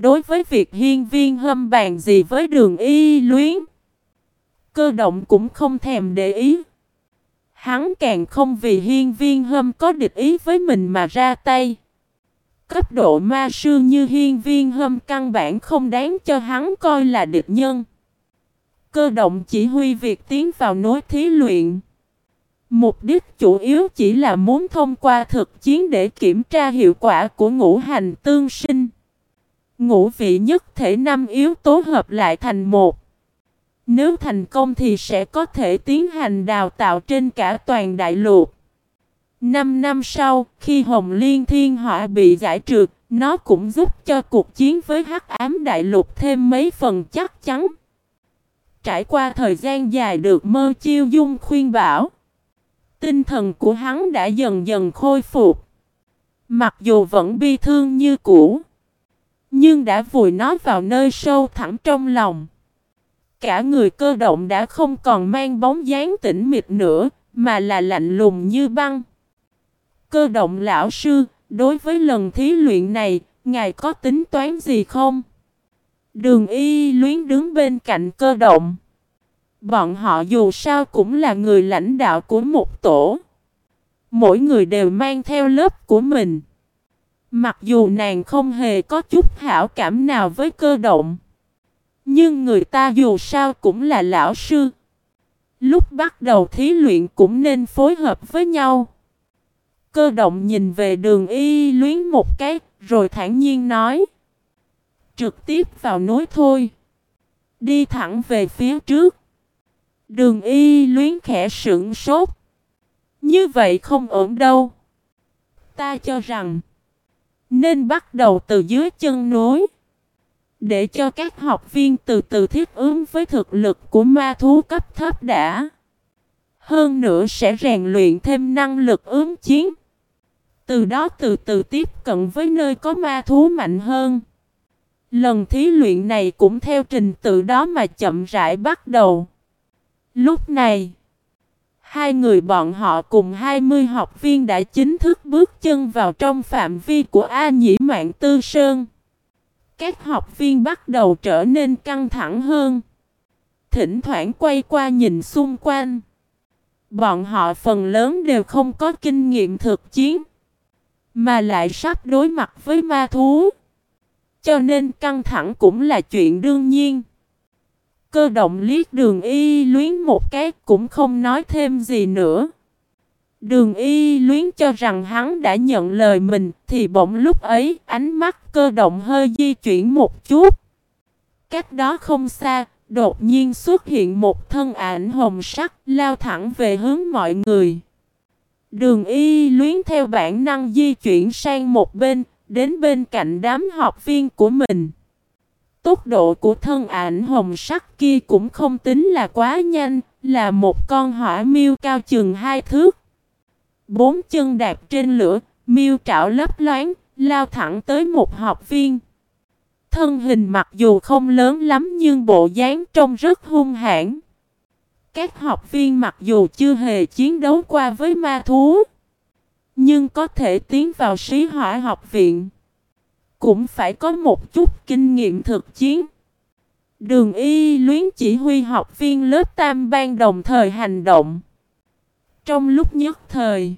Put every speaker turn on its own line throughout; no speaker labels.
Đối với việc hiên viên hâm bàn gì với đường y luyến, cơ động cũng không thèm để ý. Hắn càng không vì hiên viên hâm có địch ý với mình mà ra tay. Cấp độ ma sư như hiên viên hâm căn bản không đáng cho hắn coi là địch nhân. Cơ động chỉ huy việc tiến vào nối thí luyện. Mục đích chủ yếu chỉ là muốn thông qua thực chiến để kiểm tra hiệu quả của ngũ hành tương sinh. Ngũ vị nhất thể năm yếu tố hợp lại thành một. Nếu thành công thì sẽ có thể tiến hành đào tạo trên cả toàn đại lục. Năm năm sau, khi Hồng Liên Thiên Họa bị giải trượt, nó cũng giúp cho cuộc chiến với Hắc Ám Đại Lục thêm mấy phần chắc chắn. Trải qua thời gian dài được mơ chiêu dung khuyên bảo, tinh thần của hắn đã dần dần khôi phục. Mặc dù vẫn bi thương như cũ, nhưng đã vùi nó vào nơi sâu thẳm trong lòng. Cả người cơ động đã không còn mang bóng dáng tĩnh mịch nữa, mà là lạnh lùng như băng. Cơ động lão sư, đối với lần thí luyện này, ngài có tính toán gì không? Đường y luyến đứng bên cạnh cơ động. Bọn họ dù sao cũng là người lãnh đạo của một tổ. Mỗi người đều mang theo lớp của mình. Mặc dù nàng không hề có chút hảo cảm nào với cơ động. Nhưng người ta dù sao cũng là lão sư. Lúc bắt đầu thí luyện cũng nên phối hợp với nhau. Cơ động nhìn về đường y luyến một cái, rồi thản nhiên nói. Trực tiếp vào núi thôi. Đi thẳng về phía trước. Đường y luyến khẽ sững sốt. Như vậy không ổn đâu. Ta cho rằng. Nên bắt đầu từ dưới chân núi. Để cho các học viên từ từ thiết ứng với thực lực của ma thú cấp thấp đã. Hơn nữa sẽ rèn luyện thêm năng lực ứng chiến. Từ đó từ từ tiếp cận với nơi có ma thú mạnh hơn. Lần thí luyện này cũng theo trình tự đó mà chậm rãi bắt đầu. Lúc này, hai người bọn họ cùng 20 học viên đã chính thức bước chân vào trong phạm vi của A Nhĩ Mạng Tư Sơn. Các học viên bắt đầu trở nên căng thẳng hơn. Thỉnh thoảng quay qua nhìn xung quanh. Bọn họ phần lớn đều không có kinh nghiệm thực chiến. Mà lại sắp đối mặt với ma thú. Cho nên căng thẳng cũng là chuyện đương nhiên. Cơ động liếc đường y luyến một cái cũng không nói thêm gì nữa. Đường y luyến cho rằng hắn đã nhận lời mình thì bỗng lúc ấy ánh mắt cơ động hơi di chuyển một chút. Cách đó không xa, đột nhiên xuất hiện một thân ảnh hồng sắc lao thẳng về hướng mọi người. Đường y luyến theo bản năng di chuyển sang một bên, đến bên cạnh đám học viên của mình. Tốc độ của thân ảnh hồng sắc kia cũng không tính là quá nhanh, là một con hỏa miêu cao chừng hai thước. Bốn chân đạp trên lửa, miêu trảo lấp loáng, lao thẳng tới một học viên. Thân hình mặc dù không lớn lắm nhưng bộ dáng trông rất hung hãn. Các học viên mặc dù chưa hề chiến đấu qua với ma thú, nhưng có thể tiến vào sĩ hỏa học viện cũng phải có một chút kinh nghiệm thực chiến. Đường y luyến chỉ huy học viên lớp tam ban đồng thời hành động. Trong lúc nhất thời,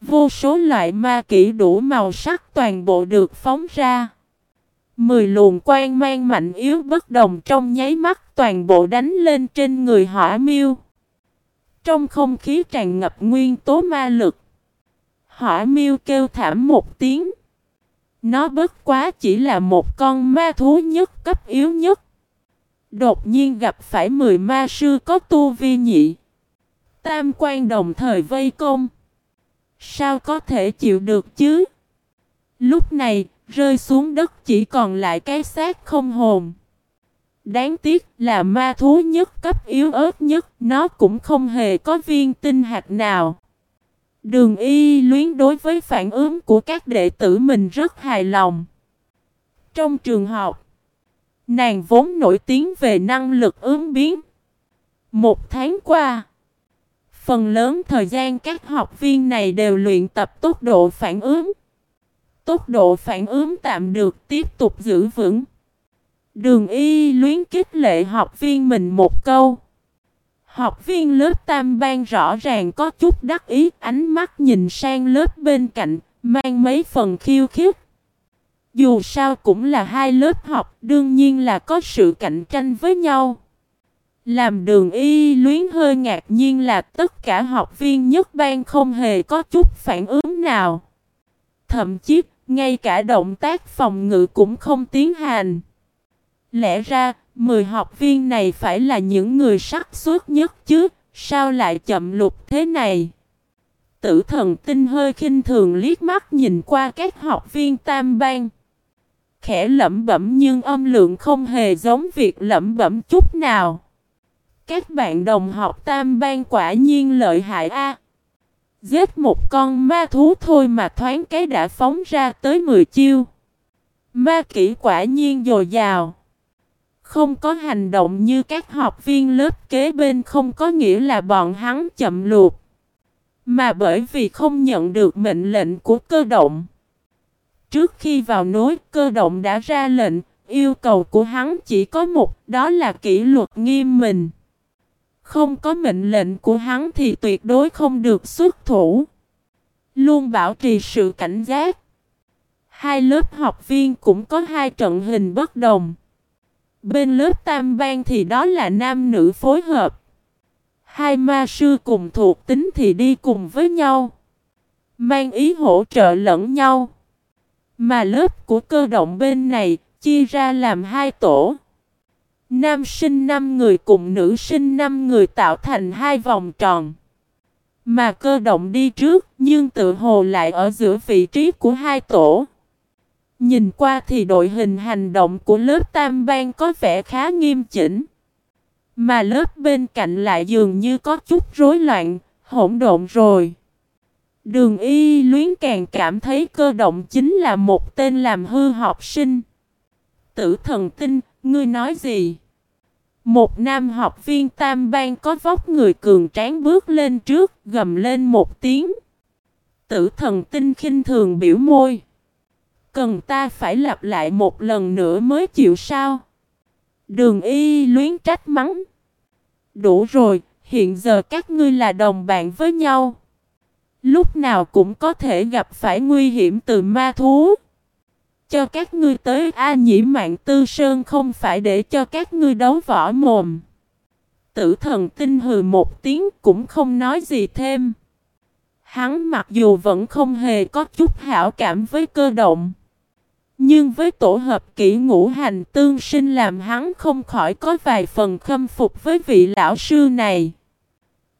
vô số loại ma kỹ đủ màu sắc toàn bộ được phóng ra. Mười luồng quang mang mạnh yếu bất đồng trong nháy mắt toàn bộ đánh lên trên người hỏa miêu. Trong không khí tràn ngập nguyên tố ma lực. Hỏa miêu kêu thảm một tiếng. Nó bất quá chỉ là một con ma thú nhất cấp yếu nhất. Đột nhiên gặp phải 10 ma sư có tu vi nhị. Tam quan đồng thời vây công. Sao có thể chịu được chứ? Lúc này, rơi xuống đất chỉ còn lại cái xác không hồn. Đáng tiếc là ma thú nhất cấp yếu ớt nhất, nó cũng không hề có viên tinh hạt nào. Đường y luyến đối với phản ứng của các đệ tử mình rất hài lòng. Trong trường học, nàng vốn nổi tiếng về năng lực ứng biến. Một tháng qua, phần lớn thời gian các học viên này đều luyện tập tốc độ phản ứng. tốc độ phản ứng tạm được tiếp tục giữ vững. Đường y luyến kích lệ học viên mình một câu. Học viên lớp tam ban rõ ràng có chút đắc ý, ánh mắt nhìn sang lớp bên cạnh, mang mấy phần khiêu khích. Dù sao cũng là hai lớp học, đương nhiên là có sự cạnh tranh với nhau. Làm đường y luyến hơi ngạc nhiên là tất cả học viên nhất ban không hề có chút phản ứng nào. Thậm chí, ngay cả động tác phòng ngự cũng không tiến hành. Lẽ ra, 10 học viên này phải là những người sắc suốt nhất chứ, sao lại chậm lục thế này? Tử thần tinh hơi khinh thường liếc mắt nhìn qua các học viên tam ban. Khẽ lẩm bẩm nhưng âm lượng không hề giống việc lẩm bẩm chút nào. Các bạn đồng học tam ban quả nhiên lợi hại a. Giết một con ma thú thôi mà thoáng cái đã phóng ra tới 10 chiêu. Ma kỹ quả nhiên dồi dào. Không có hành động như các học viên lớp kế bên không có nghĩa là bọn hắn chậm luộc. Mà bởi vì không nhận được mệnh lệnh của cơ động. Trước khi vào nối cơ động đã ra lệnh, yêu cầu của hắn chỉ có một, đó là kỷ luật nghiêm mình. Không có mệnh lệnh của hắn thì tuyệt đối không được xuất thủ. Luôn bảo trì sự cảnh giác. Hai lớp học viên cũng có hai trận hình bất đồng. Bên lớp tam ban thì đó là nam nữ phối hợp. Hai ma sư cùng thuộc tính thì đi cùng với nhau. Mang ý hỗ trợ lẫn nhau. Mà lớp của cơ động bên này chia ra làm hai tổ. Nam sinh 5 người cùng nữ sinh 5 người tạo thành hai vòng tròn. Mà cơ động đi trước, nhưng tự hồ lại ở giữa vị trí của hai tổ. Nhìn qua thì đội hình hành động của lớp tam ban có vẻ khá nghiêm chỉnh. Mà lớp bên cạnh lại dường như có chút rối loạn, hỗn độn rồi. Đường y luyến càng cảm thấy cơ động chính là một tên làm hư học sinh. Tử thần tinh, ngươi nói gì? Một nam học viên tam Bang có vóc người cường tráng bước lên trước, gầm lên một tiếng. Tử thần tinh khinh thường biểu môi. Cần ta phải lặp lại một lần nữa mới chịu sao? Đường y luyến trách mắng. Đủ rồi, hiện giờ các ngươi là đồng bạn với nhau. Lúc nào cũng có thể gặp phải nguy hiểm từ ma thú. Cho các ngươi tới A nhĩ mạng tư sơn không phải để cho các ngươi đấu võ mồm. Tử thần tinh hừ một tiếng cũng không nói gì thêm. Hắn mặc dù vẫn không hề có chút hảo cảm với cơ động. Nhưng với tổ hợp kỹ ngũ hành tương sinh làm hắn không khỏi có vài phần khâm phục với vị lão sư này.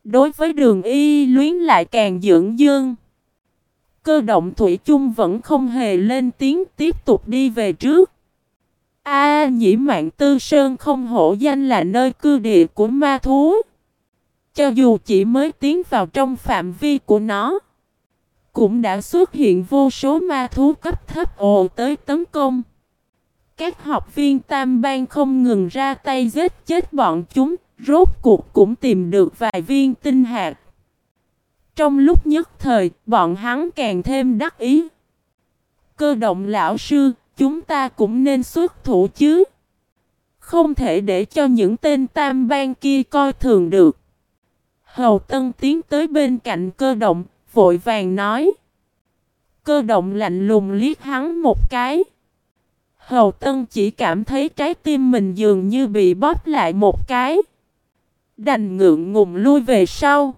Đối với đường y luyến lại càng dưỡng dương. Cơ động thủy chung vẫn không hề lên tiếng tiếp tục đi về trước. A nhĩ mạng tư sơn không hổ danh là nơi cư địa của ma thú. Cho dù chỉ mới tiến vào trong phạm vi của nó cũng đã xuất hiện vô số ma thú cấp thấp ồ tới tấn công. Các học viên tam bang không ngừng ra tay giết chết bọn chúng, rốt cuộc cũng tìm được vài viên tinh hạt. Trong lúc nhất thời, bọn hắn càng thêm đắc ý. Cơ động lão sư, chúng ta cũng nên xuất thủ chứ. Không thể để cho những tên tam bang kia coi thường được. Hầu Tân tiến tới bên cạnh cơ động, vội vàng nói. Cơ động lạnh lùng liếc hắn một cái. Hầu Tân chỉ cảm thấy trái tim mình dường như bị bóp lại một cái. Đành ngượng ngùng lui về sau.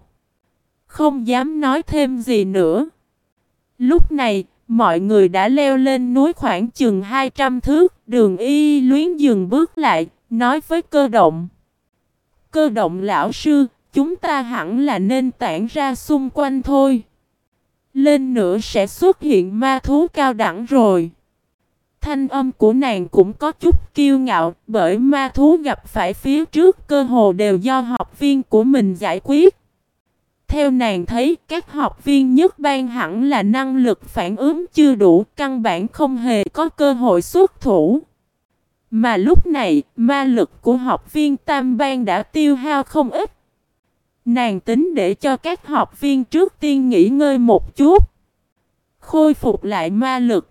Không dám nói thêm gì nữa. Lúc này, mọi người đã leo lên núi khoảng chừng 200 thước. Đường y luyến dừng bước lại, nói với cơ động. Cơ động lão sư, chúng ta hẳn là nên tản ra xung quanh thôi. Lên nữa sẽ xuất hiện ma thú cao đẳng rồi. Thanh âm của nàng cũng có chút kiêu ngạo, bởi ma thú gặp phải phía trước cơ hồ đều do học viên của mình giải quyết. Theo nàng thấy, các học viên nhất ban hẳn là năng lực phản ứng chưa đủ, căn bản không hề có cơ hội xuất thủ. Mà lúc này, ma lực của học viên tam ban đã tiêu hao không ít. Nàng tính để cho các học viên trước tiên nghỉ ngơi một chút. Khôi phục lại ma lực.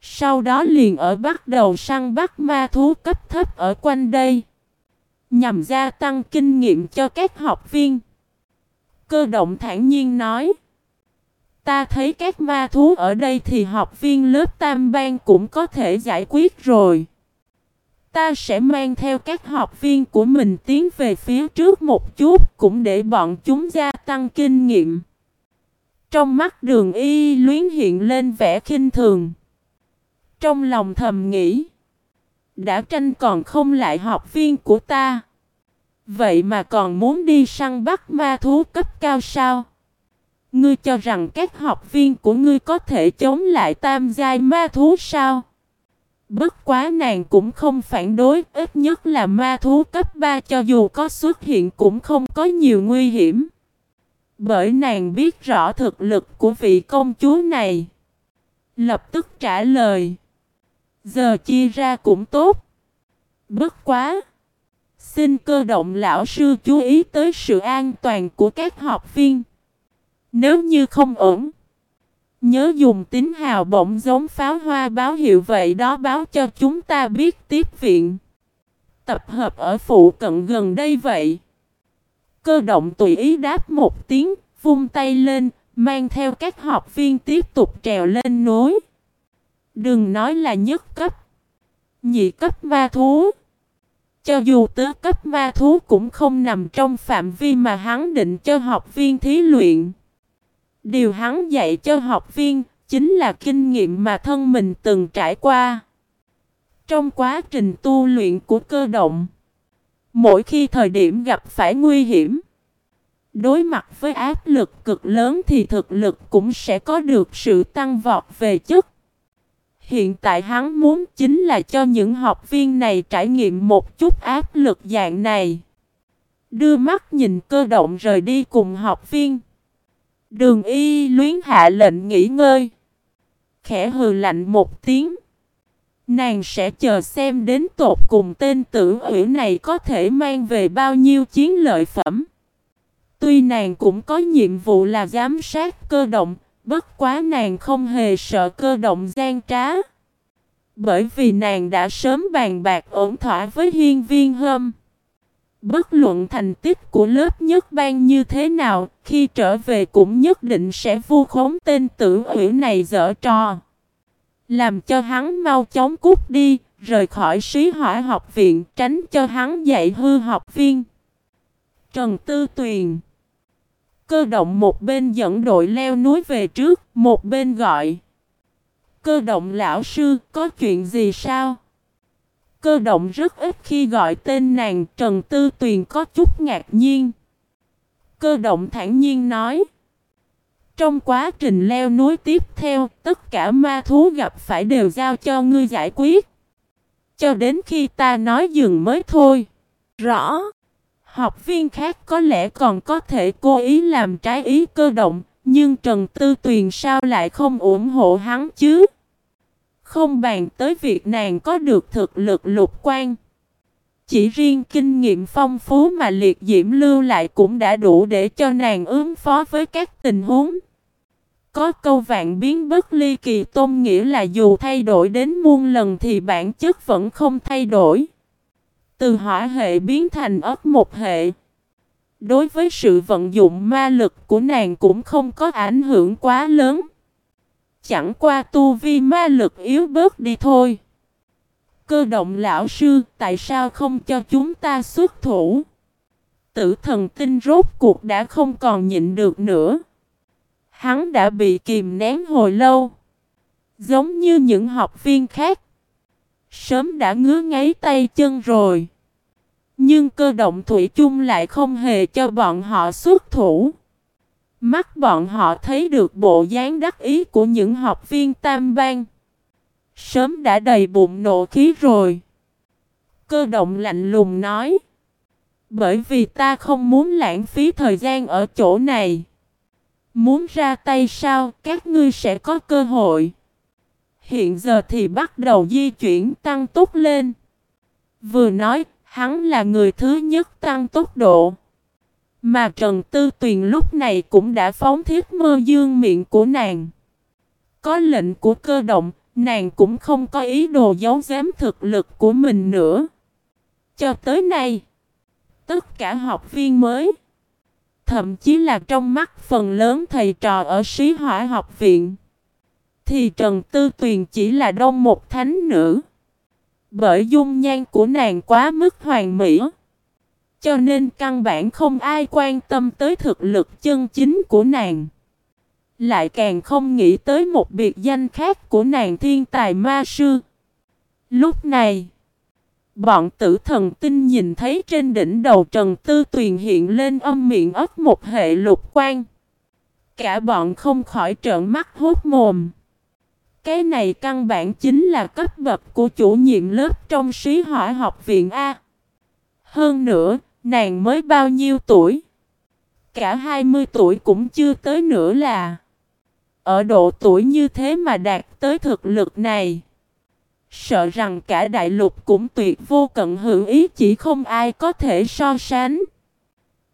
Sau đó liền ở bắt đầu săn bắt ma thú cấp thấp ở quanh đây. Nhằm gia tăng kinh nghiệm cho các học viên. Cơ động thản nhiên nói. Ta thấy các ma thú ở đây thì học viên lớp tam ban cũng có thể giải quyết rồi. Ta sẽ mang theo các học viên của mình tiến về phía trước một chút cũng để bọn chúng gia tăng kinh nghiệm. Trong mắt đường y luyến hiện lên vẻ khinh thường. Trong lòng thầm nghĩ. Đã tranh còn không lại học viên của ta. Vậy mà còn muốn đi săn bắt ma thú cấp cao sao? Ngươi cho rằng các học viên của ngươi có thể chống lại tam giai ma thú sao? Bất quá nàng cũng không phản đối, ít nhất là ma thú cấp 3 cho dù có xuất hiện cũng không có nhiều nguy hiểm. Bởi nàng biết rõ thực lực của vị công chúa này. Lập tức trả lời. Giờ chia ra cũng tốt. Bất quá. Xin cơ động lão sư chú ý tới sự an toàn của các học viên. Nếu như không ổn. Nhớ dùng tín hào bổng giống pháo hoa báo hiệu vậy đó báo cho chúng ta biết tiếp viện. Tập hợp ở phụ cận gần đây vậy. Cơ động tùy ý đáp một tiếng, vung tay lên, mang theo các học viên tiếp tục trèo lên núi. Đừng nói là nhất cấp, nhị cấp ma thú. Cho dù tứ cấp ma thú cũng không nằm trong phạm vi mà hắn định cho học viên thí luyện. Điều hắn dạy cho học viên chính là kinh nghiệm mà thân mình từng trải qua. Trong quá trình tu luyện của cơ động, mỗi khi thời điểm gặp phải nguy hiểm, đối mặt với áp lực cực lớn thì thực lực cũng sẽ có được sự tăng vọt về chất. Hiện tại hắn muốn chính là cho những học viên này trải nghiệm một chút áp lực dạng này. Đưa mắt nhìn cơ động rời đi cùng học viên. Đường y luyến hạ lệnh nghỉ ngơi. Khẽ hừ lạnh một tiếng. Nàng sẽ chờ xem đến tột cùng tên tử ủy này có thể mang về bao nhiêu chiến lợi phẩm. Tuy nàng cũng có nhiệm vụ là giám sát cơ động, bất quá nàng không hề sợ cơ động gian trá. Bởi vì nàng đã sớm bàn bạc ổn thỏa với hiên viên hâm. Bất luận thành tích của lớp nhất ban như thế nào, khi trở về cũng nhất định sẽ vu khống tên tử ủy này dở trò. Làm cho hắn mau chóng cút đi, rời khỏi sĩ hỏa học viện, tránh cho hắn dạy hư học viên. Trần Tư Tuyền Cơ động một bên dẫn đội leo núi về trước, một bên gọi. Cơ động lão sư, có chuyện gì sao? Cơ động rất ít khi gọi tên nàng Trần Tư Tuyền có chút ngạc nhiên. Cơ động thản nhiên nói. Trong quá trình leo núi tiếp theo, tất cả ma thú gặp phải đều giao cho ngươi giải quyết. Cho đến khi ta nói dừng mới thôi. Rõ. Học viên khác có lẽ còn có thể cố ý làm trái ý cơ động, nhưng Trần Tư Tuyền sao lại không ủng hộ hắn chứ? Không bàn tới việc nàng có được thực lực lục quan. Chỉ riêng kinh nghiệm phong phú mà liệt diễm lưu lại cũng đã đủ để cho nàng ứng phó với các tình huống. Có câu vạn biến bất ly kỳ tôn nghĩa là dù thay đổi đến muôn lần thì bản chất vẫn không thay đổi. Từ hỏa hệ biến thành ớt một hệ. Đối với sự vận dụng ma lực của nàng cũng không có ảnh hưởng quá lớn. Chẳng qua tu vi ma lực yếu bớt đi thôi. Cơ động lão sư, tại sao không cho chúng ta xuất thủ? Tử thần tinh rốt cuộc đã không còn nhịn được nữa. Hắn đã bị kìm nén hồi lâu. Giống như những học viên khác. Sớm đã ngứa ngáy tay chân rồi. Nhưng cơ động thủy chung lại không hề cho bọn họ xuất thủ. Mắt bọn họ thấy được bộ dáng đắc ý của những học viên tam bang. Sớm đã đầy bụng nộ khí rồi. Cơ động lạnh lùng nói. Bởi vì ta không muốn lãng phí thời gian ở chỗ này. Muốn ra tay sao các ngươi sẽ có cơ hội. Hiện giờ thì bắt đầu di chuyển tăng tốc lên. Vừa nói, hắn là người thứ nhất tăng tốc độ. Mà Trần Tư Tuyền lúc này cũng đã phóng thiết mơ dương miệng của nàng. Có lệnh của cơ động, nàng cũng không có ý đồ giấu giếm thực lực của mình nữa. Cho tới nay, tất cả học viên mới, thậm chí là trong mắt phần lớn thầy trò ở sĩ hỏa học viện, thì Trần Tư Tuyền chỉ là đông một thánh nữ. Bởi dung nhan của nàng quá mức hoàn mỹ. Cho nên căn bản không ai quan tâm tới thực lực chân chính của nàng. Lại càng không nghĩ tới một biệt danh khác của nàng thiên tài ma sư. Lúc này, bọn tử thần tinh nhìn thấy trên đỉnh đầu Trần Tư Tuyền hiện lên âm miệng ấp một hệ lục quan. Cả bọn không khỏi trợn mắt hốt mồm. Cái này căn bản chính là cấp bậc của chủ nhiệm lớp trong sĩ hỏa học viện A. Hơn nữa, nàng mới bao nhiêu tuổi? Cả 20 tuổi cũng chưa tới nữa là. Ở độ tuổi như thế mà đạt tới thực lực này. Sợ rằng cả đại lục cũng tuyệt vô cận hữu ý, chỉ không ai có thể so sánh.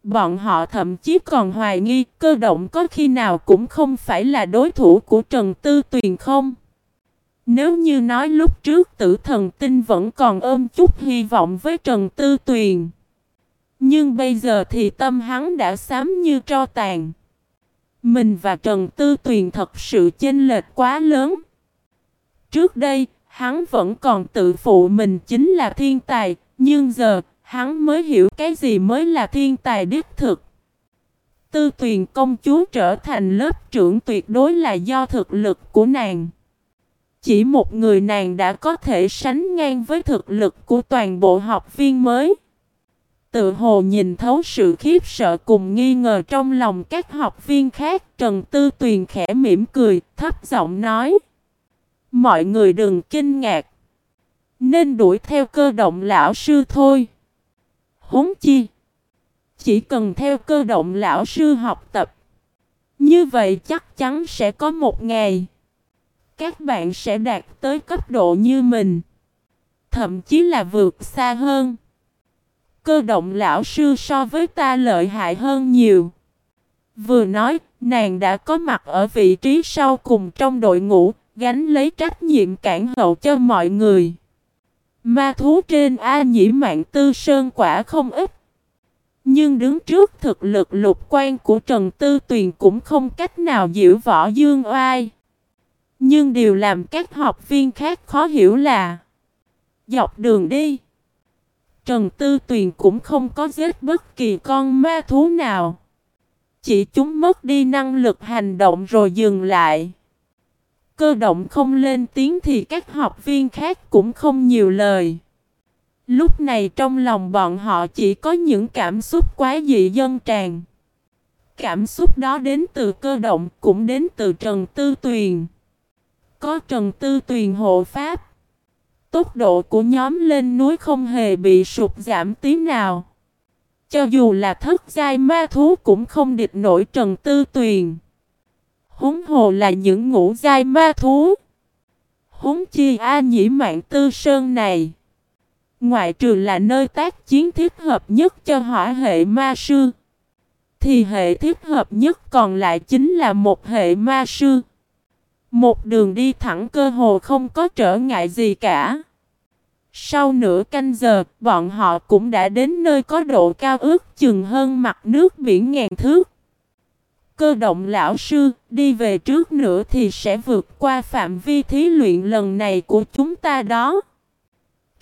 Bọn họ thậm chí còn hoài nghi cơ động có khi nào cũng không phải là đối thủ của Trần Tư Tuyền không. Nếu như nói lúc trước tử thần tinh vẫn còn ôm chút hy vọng với Trần Tư Tuyền. Nhưng bây giờ thì tâm hắn đã xám như tro tàn. Mình và Trần Tư Tuyền thật sự chênh lệch quá lớn. Trước đây, hắn vẫn còn tự phụ mình chính là thiên tài, nhưng giờ, hắn mới hiểu cái gì mới là thiên tài đích thực. Tư Tuyền công chúa trở thành lớp trưởng tuyệt đối là do thực lực của nàng. Chỉ một người nàng đã có thể sánh ngang với thực lực của toàn bộ học viên mới. Tự hồ nhìn thấu sự khiếp sợ cùng nghi ngờ trong lòng các học viên khác, Trần Tư Tuyền khẽ mỉm cười, thấp giọng nói. Mọi người đừng kinh ngạc. Nên đuổi theo cơ động lão sư thôi. Huống chi. Chỉ cần theo cơ động lão sư học tập. Như vậy chắc chắn sẽ có một ngày các bạn sẽ đạt tới cấp độ như mình. Thậm chí là vượt xa hơn. Cơ động lão sư so với ta lợi hại hơn nhiều. Vừa nói, nàng đã có mặt ở vị trí sau cùng trong đội ngũ, gánh lấy trách nhiệm cản hậu cho mọi người. Ma thú trên A nhĩ mạng tư sơn quả không ít. Nhưng đứng trước thực lực lục quan của Trần Tư Tuyền cũng không cách nào diễu võ dương oai. Nhưng điều làm các học viên khác khó hiểu là Dọc đường đi Trần Tư Tuyền cũng không có giết bất kỳ con ma thú nào. Chỉ chúng mất đi năng lực hành động rồi dừng lại. Cơ động không lên tiếng thì các học viên khác cũng không nhiều lời. Lúc này trong lòng bọn họ chỉ có những cảm xúc quá dị dân tràn. Cảm xúc đó đến từ cơ động cũng đến từ Trần Tư Tuyền. Có Trần Tư Tuyền hộ pháp. Tốc độ của nhóm lên núi không hề bị sụt giảm tí nào. Cho dù là thất giai ma thú cũng không địch nổi Trần Tư Tuyền. Húng hồ là những ngũ giai ma thú. Húng chi A nhĩ mạng tư sơn này. Ngoại trừ là nơi tác chiến thiết hợp nhất cho hỏa hệ ma sư. Thì hệ thiết hợp nhất còn lại chính là một hệ ma sư. Một đường đi thẳng cơ hồ không có trở ngại gì cả. Sau nửa canh giờ, bọn họ cũng đã đến nơi có độ cao ước chừng hơn mặt nước biển ngàn thước. Cơ động lão sư, đi về trước nữa thì sẽ vượt qua phạm vi thí luyện lần này của chúng ta đó.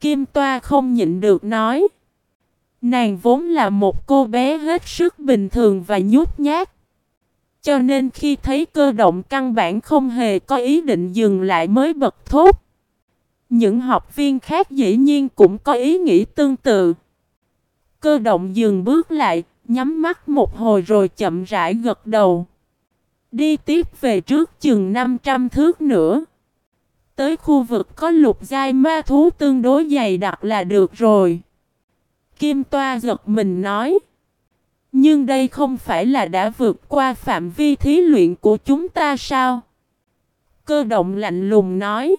Kim Toa không nhịn được nói. Nàng vốn là một cô bé hết sức bình thường và nhút nhát. Cho nên khi thấy cơ động căn bản không hề có ý định dừng lại mới bật thốt. Những học viên khác dĩ nhiên cũng có ý nghĩ tương tự. Cơ động dừng bước lại, nhắm mắt một hồi rồi chậm rãi gật đầu. Đi tiếp về trước chừng 500 thước nữa. Tới khu vực có lục giai ma thú tương đối dày đặc là được rồi. Kim Toa giật mình nói. Nhưng đây không phải là đã vượt qua phạm vi thí luyện của chúng ta sao? Cơ động lạnh lùng nói.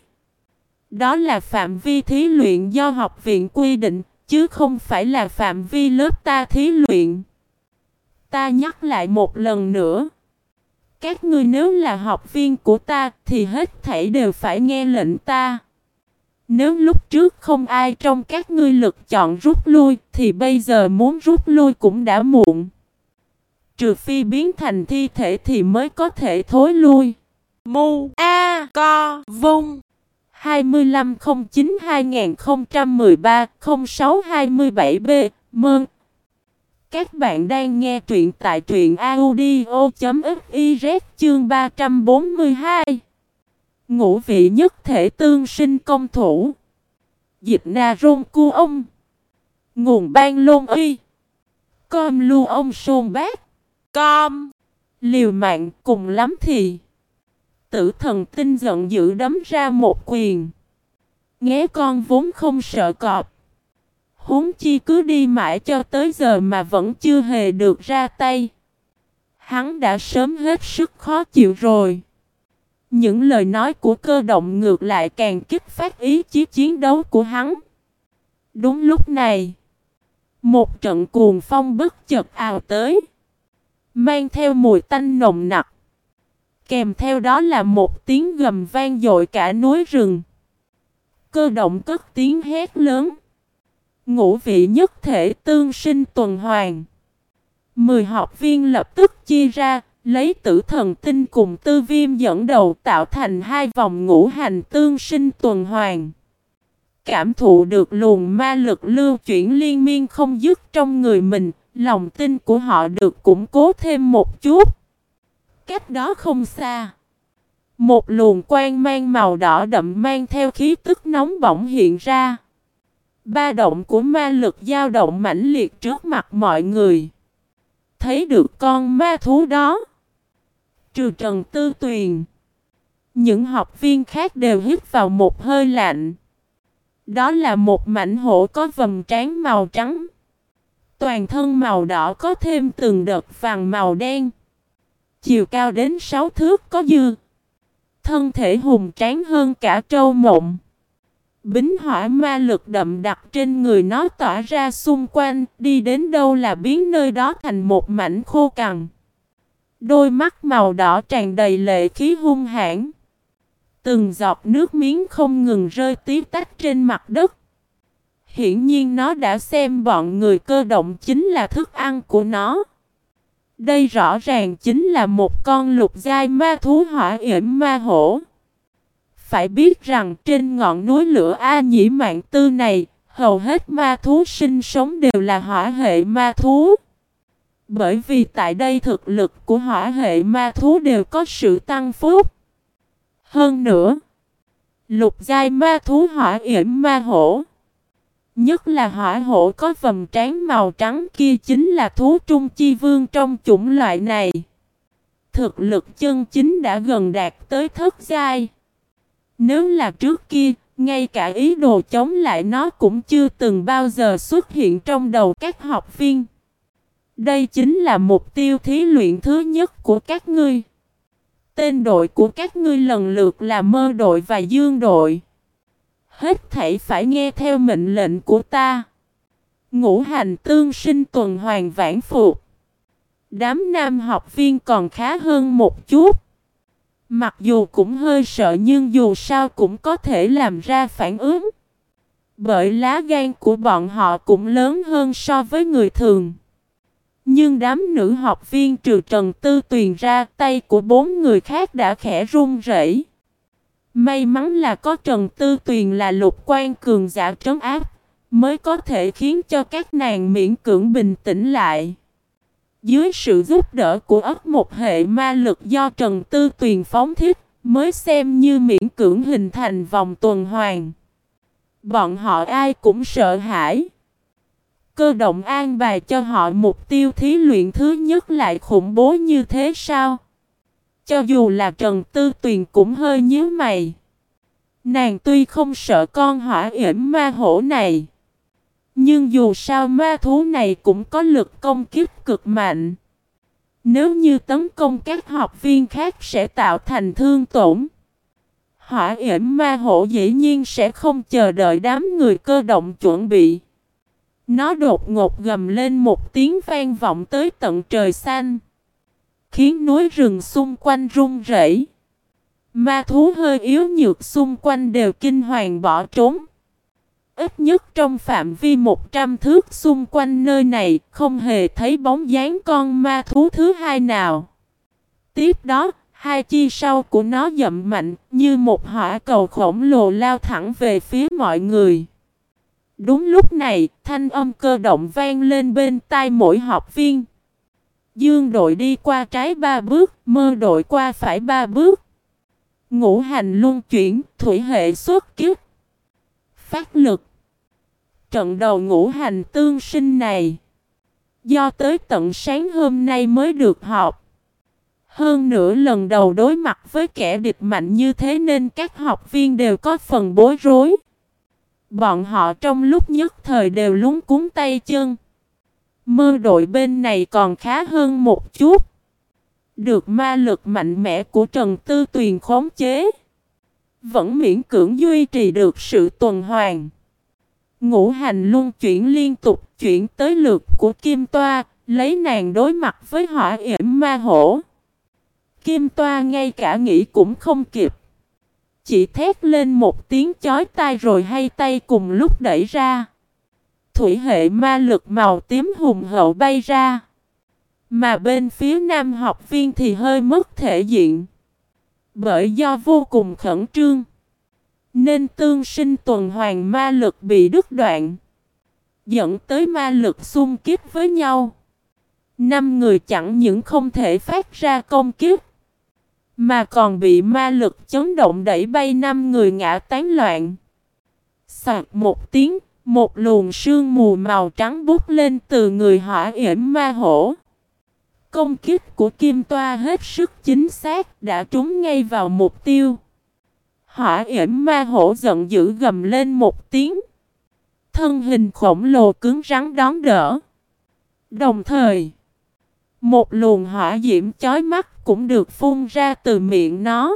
Đó là phạm vi thí luyện do học viện quy định, chứ không phải là phạm vi lớp ta thí luyện. Ta nhắc lại một lần nữa. Các ngươi nếu là học viên của ta thì hết thảy đều phải nghe lệnh ta. Nếu lúc trước không ai trong các ngươi lực chọn rút lui, thì bây giờ muốn rút lui cũng đã muộn. Trừ phi biến thành thi thể thì mới có thể thối lui.
Mu A Co Vung
2509-2013-0627B Mơn Các bạn đang nghe truyện tại truyện audio.fiz chương 342 Ngũ vị nhất thể tương sinh công thủ Dịch na rôn cu ông Nguồn ban lôn uy Com lu ông sôn bát
Com
Liều mạng cùng lắm thì Tử thần tinh giận dữ đấm ra một quyền. Nghe con vốn không sợ cọp. Huống chi cứ đi mãi cho tới giờ mà vẫn chưa hề được ra tay. Hắn đã sớm hết sức khó chịu rồi. Những lời nói của cơ động ngược lại càng kích phát ý chí chiến đấu của hắn. Đúng lúc này, một trận cuồng phong bất chợt ào tới, mang theo mùi tanh nồng nặc. Kèm theo đó là một tiếng gầm vang dội cả núi rừng. Cơ động cất tiếng hét lớn. Ngũ vị nhất thể tương sinh tuần hoàn. Mười học viên lập tức chia ra, lấy tử thần tinh cùng tư viêm dẫn đầu tạo thành hai vòng ngũ hành tương sinh tuần hoàn. Cảm thụ được luồng ma lực lưu chuyển liên miên không dứt trong người mình, lòng tin của họ được củng cố thêm một chút. Cách đó không xa. Một luồng quang mang màu đỏ đậm mang theo khí tức nóng bỏng hiện ra. Ba động của ma lực dao động mãnh liệt trước mặt mọi người. Thấy được con ma thú đó. Trừ Trần Tư Tuyền. Những học viên khác đều hít vào một hơi lạnh. Đó là một mảnh hổ có vầng trán màu trắng. Toàn thân màu đỏ có thêm từng đợt vàng màu đen. Chiều cao đến 6 thước có dư. Thân thể hùng tráng hơn cả trâu mộng. Bính hỏa ma lực đậm đặc trên người nó tỏa ra xung quanh, đi đến đâu là biến nơi đó thành một mảnh khô cằn. Đôi mắt màu đỏ tràn đầy lệ khí hung hãn. Từng giọt nước miếng không ngừng rơi tí tách trên mặt đất. Hiển nhiên nó đã xem bọn người cơ động chính là thức ăn của nó. Đây rõ ràng chính là một con lục giai ma thú hỏa yểm ma hổ. Phải biết rằng trên ngọn núi lửa A Nhĩ Mạng Tư này, hầu hết ma thú sinh sống đều là hỏa hệ ma thú. Bởi vì tại đây thực lực của hỏa hệ ma thú đều có sự tăng phúc. Hơn nữa, lục giai ma thú hỏa yểm ma hổ Nhất là hỏa hổ có vầm trán màu trắng kia chính là thú trung chi vương trong chủng loại này. Thực lực chân chính đã gần đạt tới thất giai. Nếu là trước kia, ngay cả ý đồ chống lại nó cũng chưa từng bao giờ xuất hiện trong đầu các học viên. Đây chính là mục tiêu thí luyện thứ nhất của các ngươi. Tên đội của các ngươi lần lượt là mơ đội và dương đội. Hết thảy phải nghe theo mệnh lệnh của ta. Ngũ hành tương sinh tuần hoàn vãn phục. Đám nam học viên còn khá hơn một chút. Mặc dù cũng hơi sợ nhưng dù sao cũng có thể làm ra phản ứng. Bởi lá gan của bọn họ cũng lớn hơn so với người thường. Nhưng đám nữ học viên trừ Trần Tư Tuyền ra tay của bốn người khác đã khẽ run rẩy. May mắn là có Trần Tư Tuyền là lục quan cường giả trấn áp, mới có thể khiến cho các nàng miễn cưỡng bình tĩnh lại. Dưới sự giúp đỡ của ấp một hệ ma lực do Trần Tư Tuyền phóng thích, mới xem như miễn cưỡng hình thành vòng tuần hoàn. Bọn họ ai cũng sợ hãi. Cơ động an bài cho họ mục tiêu thí luyện thứ nhất lại khủng bố như thế sao? Cho dù là Trần Tư Tuyền cũng hơi nhíu mày. Nàng tuy không sợ con hỏa yểm ma hổ này. Nhưng dù sao ma thú này cũng có lực công kích cực mạnh. Nếu như tấn công các học viên khác sẽ tạo thành thương tổn. Hỏa yểm ma hổ dĩ nhiên sẽ không chờ đợi đám người cơ động chuẩn bị. Nó đột ngột gầm lên một tiếng vang vọng tới tận trời xanh. khiến núi rừng xung quanh rung rẩy. Ma thú hơi yếu nhược xung quanh đều kinh hoàng bỏ trốn. Ít nhất trong phạm vi 100 thước xung quanh nơi này không hề thấy bóng dáng con ma thú thứ hai nào. Tiếp đó, hai chi sau của nó dậm mạnh như một hỏa cầu khổng lồ lao thẳng về phía mọi người. Đúng lúc này, thanh âm cơ động vang lên bên tai mỗi học viên. Dương đội đi qua trái ba bước, mơ đội qua phải ba bước. Ngũ hành luân chuyển, thủy hệ xuất kiếp. Phát lực. Trận đầu ngũ hành tương sinh này. Do tới tận sáng hôm nay mới được họp Hơn nữa lần đầu đối mặt với kẻ địch mạnh như thế nên các học viên đều có phần bối rối. Bọn họ trong lúc nhất thời đều lúng cuốn tay chân. Mơ đội bên này còn khá hơn một chút. Được ma lực mạnh mẽ của Trần Tư Tuyền khống chế. Vẫn miễn cưỡng duy trì được sự tuần hoàn. Ngũ hành luân chuyển liên tục chuyển tới lượt của Kim Toa, lấy nàng đối mặt với hỏa yểm ma hổ. Kim Toa ngay cả nghĩ cũng không kịp. Chỉ thét lên một tiếng chói tai rồi hay tay cùng lúc đẩy ra. Thủy hệ ma lực màu tím hùng hậu bay ra. Mà bên phía nam học viên thì hơi mất thể diện. Bởi do vô cùng khẩn trương. Nên tương sinh tuần hoàn ma lực bị đứt đoạn. Dẫn tới ma lực xung kích với nhau. Năm người chẳng những không thể phát ra công kiếp. Mà còn bị ma lực chấn động đẩy bay năm người ngã tán loạn. Sạc một tiếng, một luồng sương mù màu trắng bút lên từ người hỏa yểm ma hổ. Công kích của Kim Toa hết sức chính xác đã trúng ngay vào mục tiêu. Hỏa yểm ma hổ giận dữ gầm lên một tiếng. Thân hình khổng lồ cứng rắn đón đỡ. Đồng thời, một luồng hỏa diễm chói mắt cũng được phun ra từ miệng nó.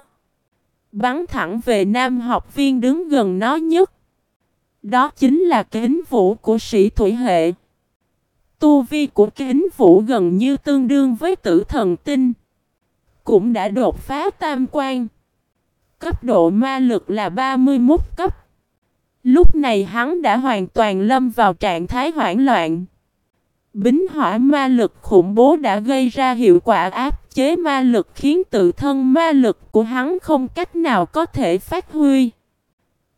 Bắn thẳng về nam học viên đứng gần nó nhất. Đó chính là kính vũ của sĩ thủy hệ. Tu vi của kính vũ gần như tương đương với tử thần tinh. Cũng đã đột phá tam quan. Cấp độ ma lực là 31 cấp. Lúc này hắn đã hoàn toàn lâm vào trạng thái hoảng loạn. Bính hỏa ma lực khủng bố đã gây ra hiệu quả áp chế ma lực khiến tự thân ma lực của hắn không cách nào có thể phát huy.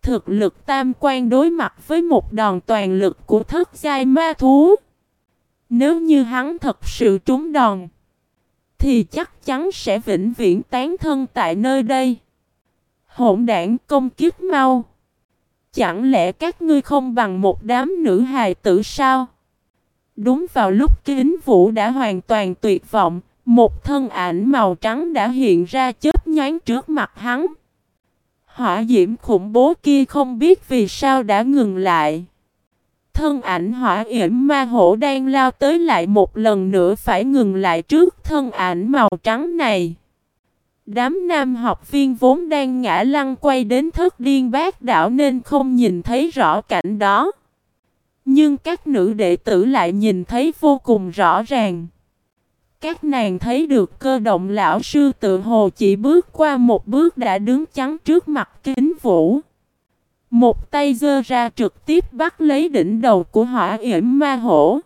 Thực lực tam quan đối mặt với một đòn toàn lực của thất giai ma thú. Nếu như hắn thật sự trúng đòn, thì chắc chắn sẽ vĩnh viễn tán thân tại nơi đây. Hỗn đảng công kiếp mau. Chẳng lẽ các ngươi không bằng một đám nữ hài tử sao? Đúng vào lúc kính vũ đã hoàn toàn tuyệt vọng, một thân ảnh màu trắng đã hiện ra chớp nhoáng trước mặt hắn. Hỏa diễm khủng bố kia không biết vì sao đã ngừng lại. Thân ảnh hỏa yểm ma hổ đang lao tới lại một lần nữa phải ngừng lại trước thân ảnh màu trắng này. Đám nam học viên vốn đang ngã lăn quay đến thất điên bác đảo nên không nhìn thấy rõ cảnh đó. Nhưng các nữ đệ tử lại nhìn thấy vô cùng rõ ràng. Các nàng thấy được cơ động lão sư tự hồ chỉ bước qua một bước đã đứng chắn trước mặt kính vũ. Một tay giơ ra trực tiếp bắt lấy đỉnh đầu của hỏa yểm ma hổ.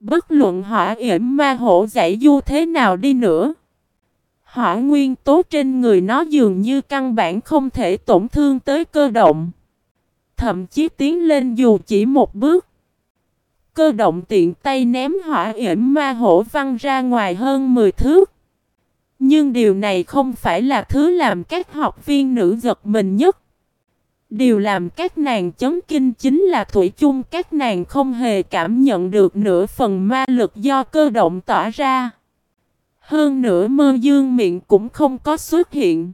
Bất luận hỏa yểm ma hổ giải du thế nào đi nữa. Hỏa nguyên tố trên người nó dường như căn bản không thể tổn thương tới cơ động. Thậm chí tiến lên dù chỉ một bước. Cơ động tiện tay ném hỏa yểm ma hổ văng ra ngoài hơn 10 thước. Nhưng điều này không phải là thứ làm các học viên nữ giật mình nhất. Điều làm các nàng chấn kinh chính là thủy chung các nàng không hề cảm nhận được nửa phần ma lực do cơ động tỏa ra. Hơn nữa mơ dương miệng cũng không có xuất hiện.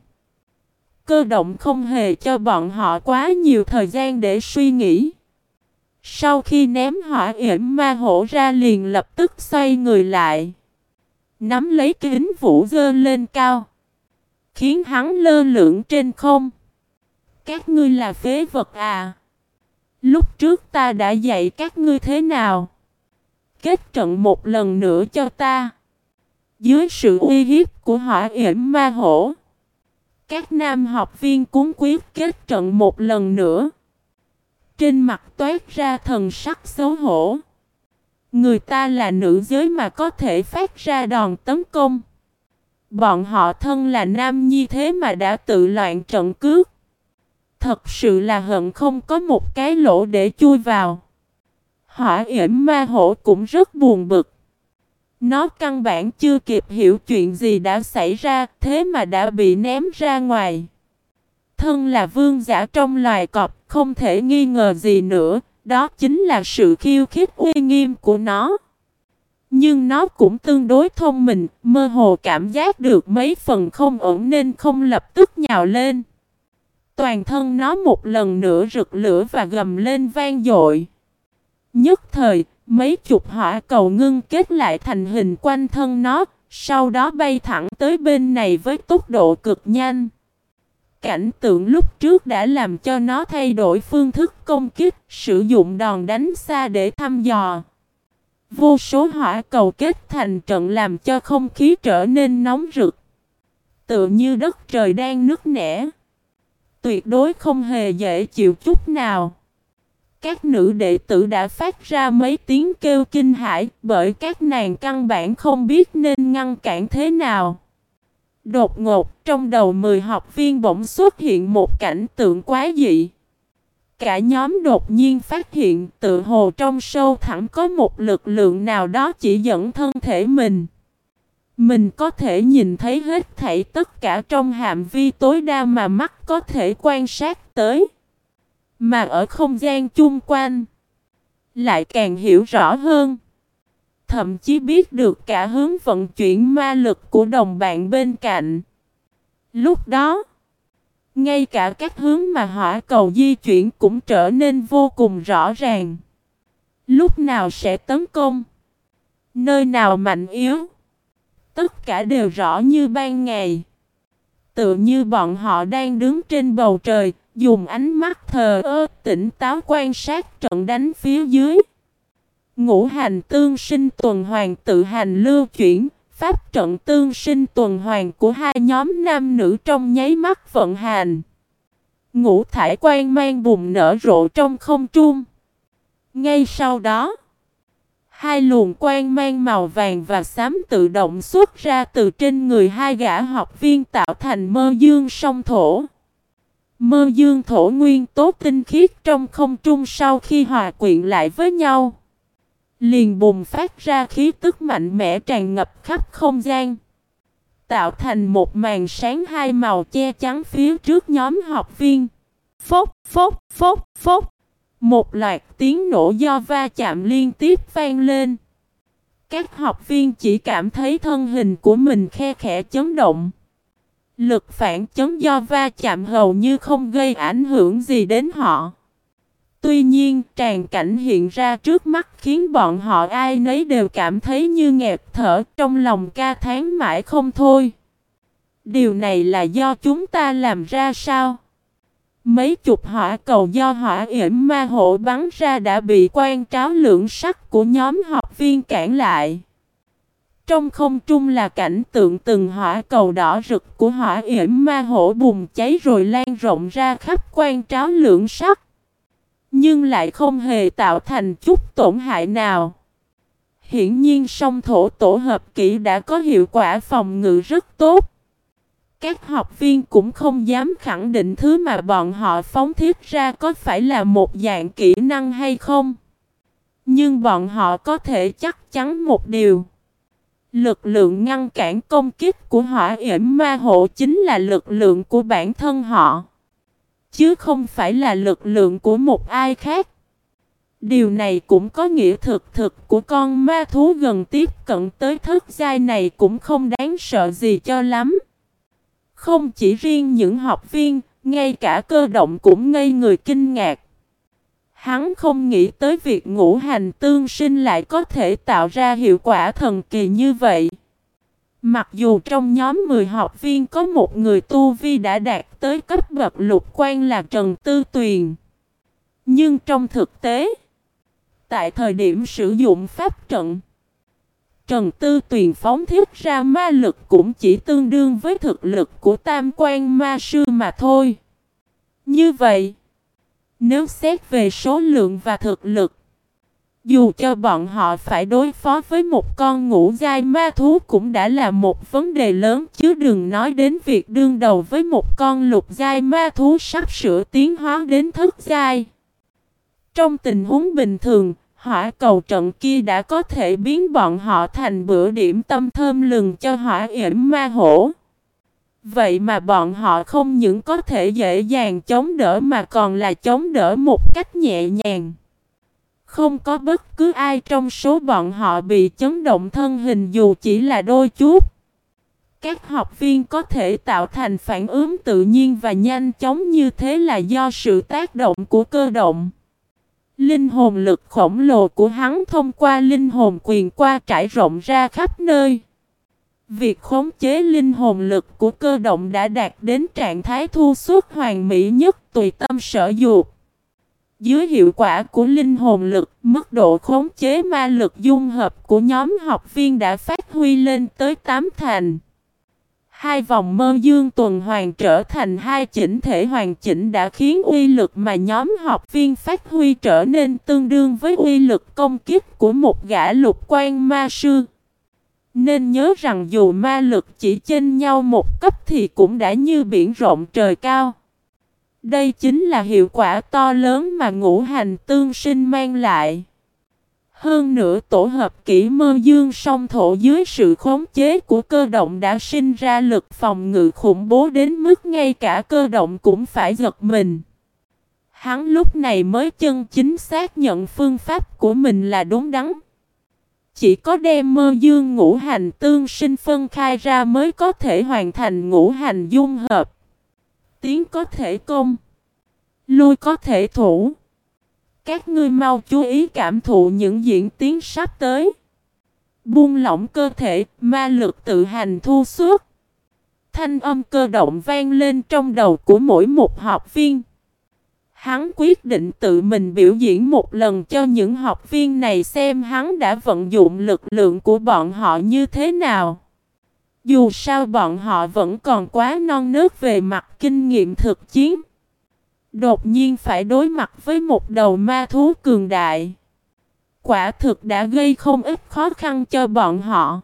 Cơ động không hề cho bọn họ quá nhiều thời gian để suy nghĩ. Sau khi ném hỏa yểm ma hổ ra liền lập tức xoay người lại. Nắm lấy kính vũ dơ lên cao. Khiến hắn lơ lửng trên không. Các ngươi là phế vật à. Lúc trước ta đã dạy các ngươi thế nào. Kết trận một lần nữa cho ta. Dưới sự uy hiếp của hỏa yểm ma hổ, các nam học viên cuốn quyết kết trận một lần nữa. Trên mặt toát ra thần sắc xấu hổ. Người ta là nữ giới mà có thể phát ra đòn tấn công. Bọn họ thân là nam nhi thế mà đã tự loạn trận cướp. Thật sự là hận không có một cái lỗ để chui vào. Hỏa yểm ma hổ cũng rất buồn bực. Nó căn bản chưa kịp hiểu chuyện gì đã xảy ra, thế mà đã bị ném ra ngoài. Thân là vương giả trong loài cọp, không thể nghi ngờ gì nữa, đó chính là sự khiêu khích uy nghiêm của nó. Nhưng nó cũng tương đối thông minh, mơ hồ cảm giác được mấy phần không ổn nên không lập tức nhào lên. Toàn thân nó một lần nữa rực lửa và gầm lên vang dội. Nhất thời, mấy chục hỏa cầu ngưng kết lại thành hình quanh thân nó, sau đó bay thẳng tới bên này với tốc độ cực nhanh. Cảnh tượng lúc trước đã làm cho nó thay đổi phương thức công kích, sử dụng đòn đánh xa để thăm dò. Vô số hỏa cầu kết thành trận làm cho không khí trở nên nóng rực. Tựa như đất trời đang nứt nẻ. Tuyệt đối không hề dễ chịu chút nào. Các nữ đệ tử đã phát ra mấy tiếng kêu kinh hãi, bởi các nàng căn bản không biết nên ngăn cản thế nào. Đột ngột, trong đầu 10 học viên bỗng xuất hiện một cảnh tượng quá dị. Cả nhóm đột nhiên phát hiện, tự hồ trong sâu thẳm có một lực lượng nào đó chỉ dẫn thân thể mình. Mình có thể nhìn thấy hết thảy tất cả trong phạm vi tối đa mà mắt có thể quan sát tới. Mà ở không gian chung quanh, lại càng hiểu rõ hơn. Thậm chí biết được cả hướng vận chuyển ma lực của đồng bạn bên cạnh. Lúc đó, ngay cả các hướng mà hỏa cầu di chuyển cũng trở nên vô cùng rõ ràng. Lúc nào sẽ tấn công? Nơi nào mạnh yếu? Tất cả đều rõ như ban ngày. Tự như bọn họ đang đứng trên bầu trời, dùng ánh mắt thờ ơ tỉnh táo quan sát trận đánh phía dưới. Ngũ hành tương sinh tuần hoàn tự hành lưu chuyển, pháp trận tương sinh tuần hoàn của hai nhóm nam nữ trong nháy mắt vận hành. Ngũ thải quan mang bùng nở rộ trong không trung. Ngay sau đó, hai luồng quan mang màu vàng và xám tự động xuất ra từ trên người hai gã học viên tạo thành mơ dương song thổ. Mơ dương thổ nguyên tố tinh khiết trong không trung sau khi hòa quyện lại với nhau. Liền bùng phát ra khí tức mạnh mẽ tràn ngập khắp không gian. Tạo thành một màn sáng hai màu che chắn phía trước nhóm học viên. Phốc, phốc, phốc, phốc. Một loạt tiếng nổ do va chạm liên tiếp vang lên. Các học viên chỉ cảm thấy thân hình của mình khe khẽ chấn động. Lực phản chấn do va chạm hầu như không gây ảnh hưởng gì đến họ. Tuy nhiên, tràn cảnh hiện ra trước mắt khiến bọn họ ai nấy đều cảm thấy như nghẹt thở trong lòng ca tháng mãi không thôi. Điều này là do chúng ta làm ra sao? Mấy chục hỏa cầu do hỏa yểm ma hộ bắn ra đã bị quan tráo lượng sắc của nhóm học viên cản lại. Trong không trung là cảnh tượng từng hỏa cầu đỏ rực của hỏa yểm ma hổ bùng cháy rồi lan rộng ra khắp quan tráo lượng sắc. Nhưng lại không hề tạo thành chút tổn hại nào. Hiển nhiên song thổ tổ hợp kỹ đã có hiệu quả phòng ngự rất tốt. Các học viên cũng không dám khẳng định thứ mà bọn họ phóng thiết ra có phải là một dạng kỹ năng hay không. Nhưng bọn họ có thể chắc chắn một điều. Lực lượng ngăn cản công kích của hỏa yểm ma hộ chính là lực lượng của bản thân họ. Chứ không phải là lực lượng của một ai khác. Điều này cũng có nghĩa thực thực của con ma thú gần tiếp cận tới thức giai này cũng không đáng sợ gì cho lắm. Không chỉ riêng những học viên, ngay cả cơ động cũng ngây người kinh ngạc. Hắn không nghĩ tới việc ngũ hành tương sinh lại có thể tạo ra hiệu quả thần kỳ như vậy. Mặc dù trong nhóm 10 học viên có một người tu vi đã đạt tới cấp bậc lục quan là Trần Tư Tuyền. Nhưng trong thực tế, tại thời điểm sử dụng pháp trận, Trần Tư Tuyền phóng thiết ra ma lực cũng chỉ tương đương với thực lực của tam quan ma sư mà thôi. Như vậy, nếu xét về số lượng và thực lực, dù cho bọn họ phải đối phó với một con ngũ giai ma thú cũng đã là một vấn đề lớn chứ đừng nói đến việc đương đầu với một con lục giai ma thú sắp sửa tiến hóa đến thức giai. Trong tình huống bình thường, hỏa cầu trận kia đã có thể biến bọn họ thành bữa điểm tâm thơm lừng cho hỏa yểm ma hổ. Vậy mà bọn họ không những có thể dễ dàng chống đỡ mà còn là chống đỡ một cách nhẹ nhàng. Không có bất cứ ai trong số bọn họ bị chấn động thân hình dù chỉ là đôi chút. Các học viên có thể tạo thành phản ứng tự nhiên và nhanh chóng như thế là do sự tác động của cơ động. Linh hồn lực khổng lồ của hắn thông qua linh hồn quyền qua trải rộng ra khắp nơi. Việc khống chế linh hồn lực của cơ động đã đạt đến trạng thái thu suốt hoàn mỹ nhất tùy tâm sở dục. Dưới hiệu quả của linh hồn lực, mức độ khống chế ma lực dung hợp của nhóm học viên đã phát huy lên tới 8 thành. Hai vòng mơ dương tuần hoàn trở thành hai chỉnh thể hoàn chỉnh đã khiến uy lực mà nhóm học viên phát huy trở nên tương đương với uy lực công kích của một gã lục quan ma sư. Nên nhớ rằng dù ma lực chỉ chênh nhau một cấp thì cũng đã như biển rộng trời cao. Đây chính là hiệu quả to lớn mà ngũ hành tương sinh mang lại. Hơn nữa tổ hợp kỹ mơ dương song thổ dưới sự khống chế của cơ động đã sinh ra lực phòng ngự khủng bố đến mức ngay cả cơ động cũng phải giật mình. Hắn lúc này mới chân chính xác nhận phương pháp của mình là đúng đắn. Chỉ có đem mơ dương ngũ hành tương sinh phân khai ra mới có thể hoàn thành ngũ hành dung hợp. Tiến có thể công. Lui có thể thủ. Các ngươi mau chú ý cảm thụ những diễn tiến sắp tới. Buông lỏng cơ thể, ma lực tự hành thu suốt. Thanh âm cơ động vang lên trong đầu của mỗi một học viên. Hắn quyết định tự mình biểu diễn một lần cho những học viên này xem hắn đã vận dụng lực lượng của bọn họ như thế nào. Dù sao bọn họ vẫn còn quá non nớt về mặt kinh nghiệm thực chiến. Đột nhiên phải đối mặt với một đầu ma thú cường đại. Quả thực đã gây không ít khó khăn cho bọn họ.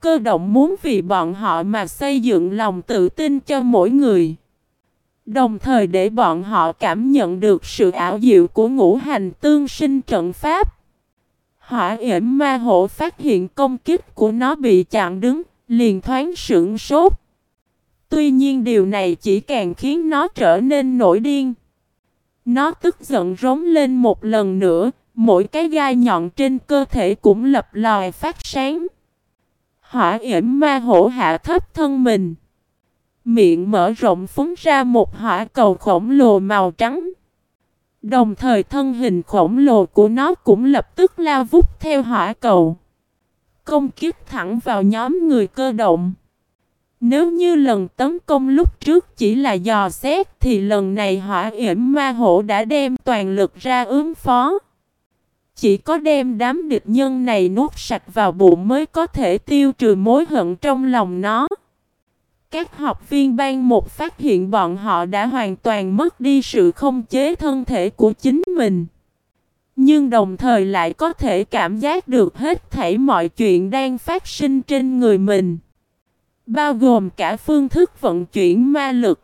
Cơ động muốn vì bọn họ mà xây dựng lòng tự tin cho mỗi người. Đồng thời để bọn họ cảm nhận được sự ảo diệu của ngũ hành tương sinh trận pháp. Hỏa yểm ma hộ phát hiện công kích của nó bị chặn đứng, liền thoáng sững sốt. Tuy nhiên điều này chỉ càng khiến nó trở nên nổi điên. Nó tức giận rống lên một lần nữa, mỗi cái gai nhọn trên cơ thể cũng lập lòi phát sáng. Hỏa yểm ma hổ hạ thấp thân mình. Miệng mở rộng phúng ra một hỏa cầu khổng lồ màu trắng. Đồng thời thân hình khổng lồ của nó cũng lập tức lao vút theo hỏa cầu. Công kích thẳng vào nhóm người cơ động. Nếu như lần tấn công lúc trước chỉ là dò xét thì lần này hỏa yểm ma hổ đã đem toàn lực ra ứng phó. Chỉ có đem đám địch nhân này nuốt sạch vào bụng mới có thể tiêu trừ mối hận trong lòng nó. Các học viên ban một phát hiện bọn họ đã hoàn toàn mất đi sự không chế thân thể của chính mình. Nhưng đồng thời lại có thể cảm giác được hết thảy mọi chuyện đang phát sinh trên người mình. Bao gồm cả phương thức vận chuyển ma lực,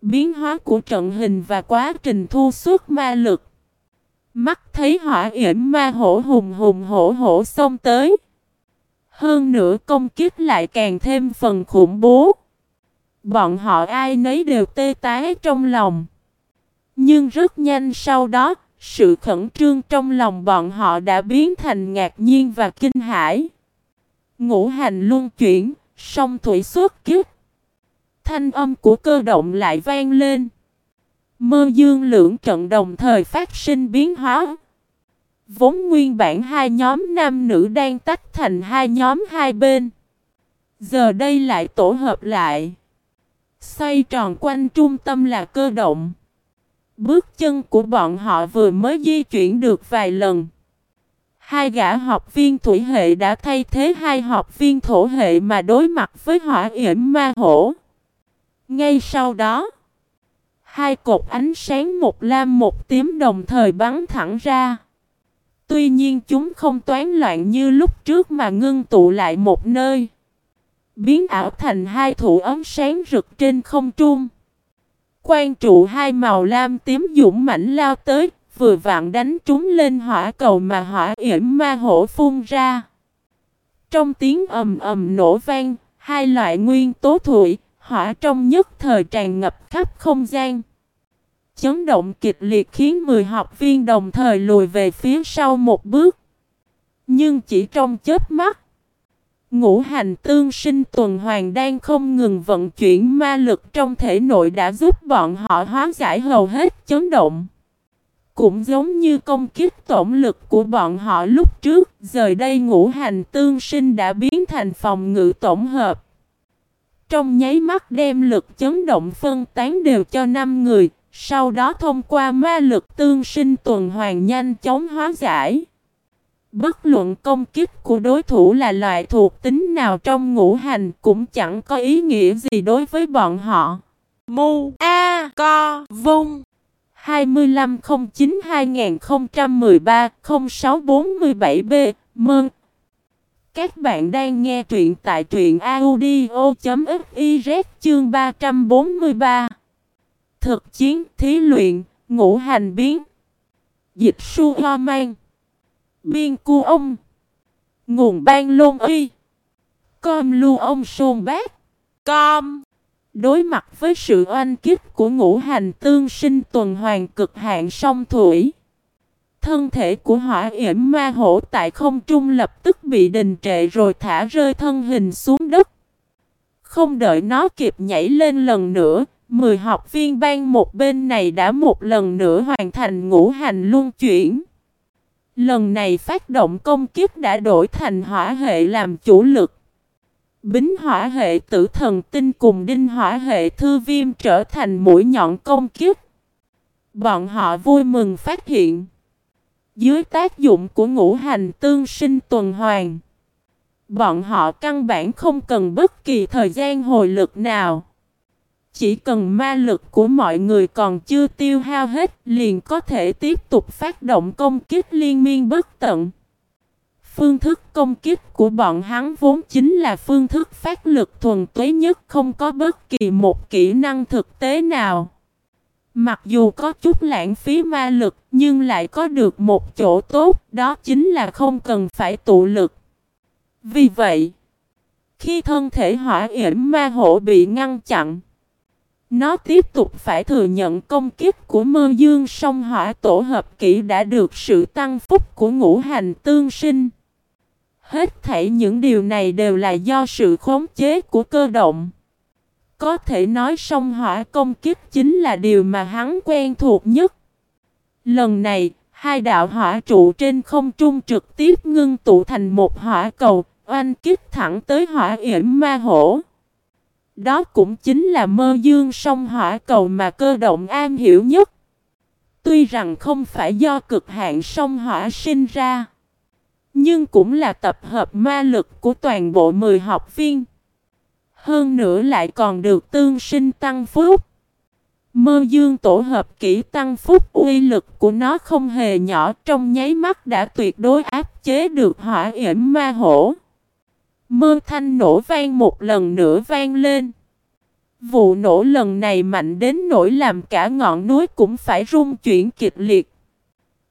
biến hóa của trận hình và quá trình thu xuất ma lực. Mắt thấy hỏa yểm ma hổ hùng hùng hổ hổ xông tới. Hơn nữa công kích lại càng thêm phần khủng bố. Bọn họ ai nấy đều tê tái trong lòng. Nhưng rất nhanh sau đó, sự khẩn trương trong lòng bọn họ đã biến thành ngạc nhiên và kinh hãi. Ngũ hành luân chuyển, song thủy xuất kiếp. Thanh âm của cơ động lại vang lên. Mơ dương lưỡng trận đồng thời phát sinh biến hóa. Vốn nguyên bản hai nhóm nam nữ đang tách thành hai nhóm hai bên. Giờ đây lại tổ hợp lại. Xoay tròn quanh trung tâm là cơ động. Bước chân của bọn họ vừa mới di chuyển được vài lần. Hai gã học viên thủy hệ đã thay thế hai học viên thổ hệ mà đối mặt với hỏa yểm ma hổ. Ngay sau đó, hai cột ánh sáng một lam một tím đồng thời bắn thẳng ra. Tuy nhiên chúng không toán loạn như lúc trước mà ngưng tụ lại một nơi. Biến ảo thành hai thủ ấm sáng rực trên không trung. Quan trụ hai màu lam tím dũng mãnh lao tới, vừa vặn đánh trúng lên hỏa cầu mà hỏa yểm ma hổ phun ra. Trong tiếng ầm ầm nổ vang, hai loại nguyên tố thủy, hỏa trong nhất thời tràn ngập khắp không gian. Chấn động kịch liệt khiến 10 học viên đồng thời lùi về phía sau một bước. Nhưng chỉ trong chớp mắt, ngũ hành tương sinh tuần hoàn đang không ngừng vận chuyển ma lực trong thể nội đã giúp bọn họ hóa giải hầu hết chấn động. Cũng giống như công kích tổng lực của bọn họ lúc trước, giờ đây ngũ hành tương sinh đã biến thành phòng ngự tổng hợp. Trong nháy mắt đem lực chấn động phân tán đều cho 5 người, sau đó thông qua ma lực tương sinh tuần hoàn nhanh chóng hóa giải. Bất luận công kích của đối thủ là loại thuộc tính nào trong ngũ hành cũng chẳng có ý nghĩa gì đối với bọn họ.
Mu A Co Vung
2509-2013-0647B Mơn Các bạn đang nghe truyện tại truyện audio.fiz chương 343 Thực chiến thí luyện ngũ hành biến. Dịch su ho mang. Biên cu ông. Nguồn ban lôn y Com lưu ông sôn bát
Com
Đối mặt với sự oanh kích của ngũ hành tương sinh tuần hoàn cực hạn sông thủy. Thân thể của hỏa yểm ma hổ tại không trung lập tức bị đình trệ rồi thả rơi thân hình xuống đất. Không đợi nó kịp nhảy lên lần nữa, 10 học viên ban một bên này đã một lần nữa hoàn thành ngũ hành luân chuyển. Lần này phát động công kiếp đã đổi thành hỏa hệ làm chủ lực. Bính hỏa hệ tử thần tinh cùng đinh hỏa hệ thư viêm trở thành mũi nhọn công kiếp. Bọn họ vui mừng phát hiện. Dưới tác dụng của ngũ hành tương sinh tuần hoàn. Bọn họ căn bản không cần bất kỳ thời gian hồi lực nào. Chỉ cần ma lực của mọi người còn chưa tiêu hao hết liền có thể tiếp tục phát động công kích liên miên bất tận. Phương thức công kích của bọn hắn vốn chính là phương thức phát lực thuần túy nhất không có bất kỳ một kỹ năng thực tế nào. Mặc dù có chút lãng phí ma lực nhưng lại có được một chỗ tốt đó chính là không cần phải tụ lực. Vì vậy, khi thân thể hỏa yểm ma hộ bị ngăn chặn, nó tiếp tục phải thừa nhận công kích của mơ dương song hỏa tổ hợp kỹ đã được sự tăng phúc của ngũ hành tương sinh. Hết thảy những điều này đều là do sự khống chế của cơ động. Có thể nói song hỏa công kích chính là điều mà hắn quen thuộc nhất. Lần này, hai đạo hỏa trụ trên không trung trực tiếp ngưng tụ thành một hỏa cầu, oanh kích thẳng tới hỏa yểm ma hổ. Đó cũng chính là mơ dương sông hỏa cầu mà cơ động an hiểu nhất. Tuy rằng không phải do cực hạn sông hỏa sinh ra. Nhưng cũng là tập hợp ma lực của toàn bộ 10 học viên. Hơn nữa lại còn được tương sinh tăng phúc. Mơ dương tổ hợp kỹ tăng phúc uy lực của nó không hề nhỏ, trong nháy mắt đã tuyệt đối áp chế được hỏa yểm ma hổ. Mưa thanh nổ vang một lần nữa vang lên. Vụ nổ lần này mạnh đến nỗi làm cả ngọn núi cũng phải rung chuyển kịch liệt.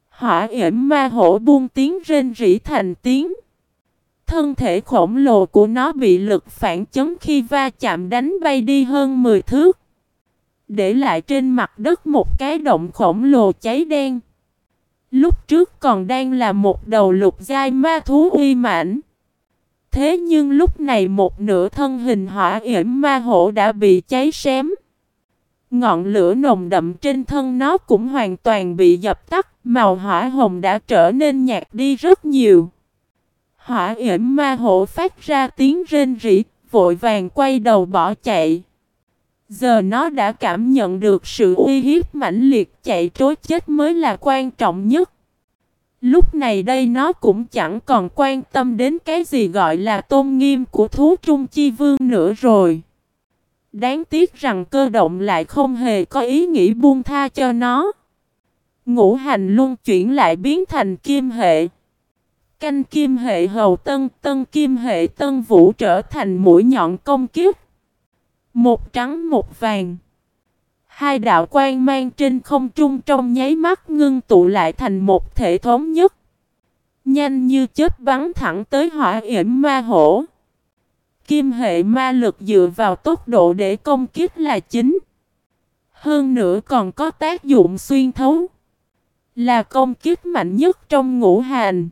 Hỏa yểm ma hổ buông tiếng rên rỉ thành tiếng. Thân thể khổng lồ của nó bị lực phản chấn khi va chạm đánh bay đi hơn 10 thước. Để lại trên mặt đất một cái động khổng lồ cháy đen. Lúc trước còn đang là một đầu lục giai ma thú uy mãnh. Thế nhưng lúc này một nửa thân hình hỏa yểm ma hổ đã bị cháy xém. Ngọn lửa nồng đậm trên thân nó cũng hoàn toàn bị dập tắt, màu hỏa hồng đã trở nên nhạt đi rất nhiều. Hỏa yểm ma hổ phát ra tiếng rên rỉ, vội vàng quay đầu bỏ chạy. Giờ nó đã cảm nhận được sự uy hiếp mãnh liệt chạy trối chết mới là quan trọng nhất. Lúc này đây nó cũng chẳng còn quan tâm đến cái gì gọi là tôn nghiêm của thú trung chi vương nữa rồi. Đáng tiếc rằng cơ động lại không hề có ý nghĩ buông tha cho nó. Ngũ hành luân chuyển lại biến thành kim hệ. Canh kim hệ hầu tân tân kim hệ tân vũ trở thành mũi nhọn công kiếp. Một trắng, một vàng. Hai đạo quan mang trên không trung trong nháy mắt ngưng tụ lại thành một thể thống nhất. Nhanh như chết bắn thẳng tới hỏa yểm ma hổ. Kim hệ ma lực dựa vào tốc độ để công kích là chính. Hơn nữa còn có tác dụng xuyên thấu. Là công kích mạnh nhất trong ngũ hành.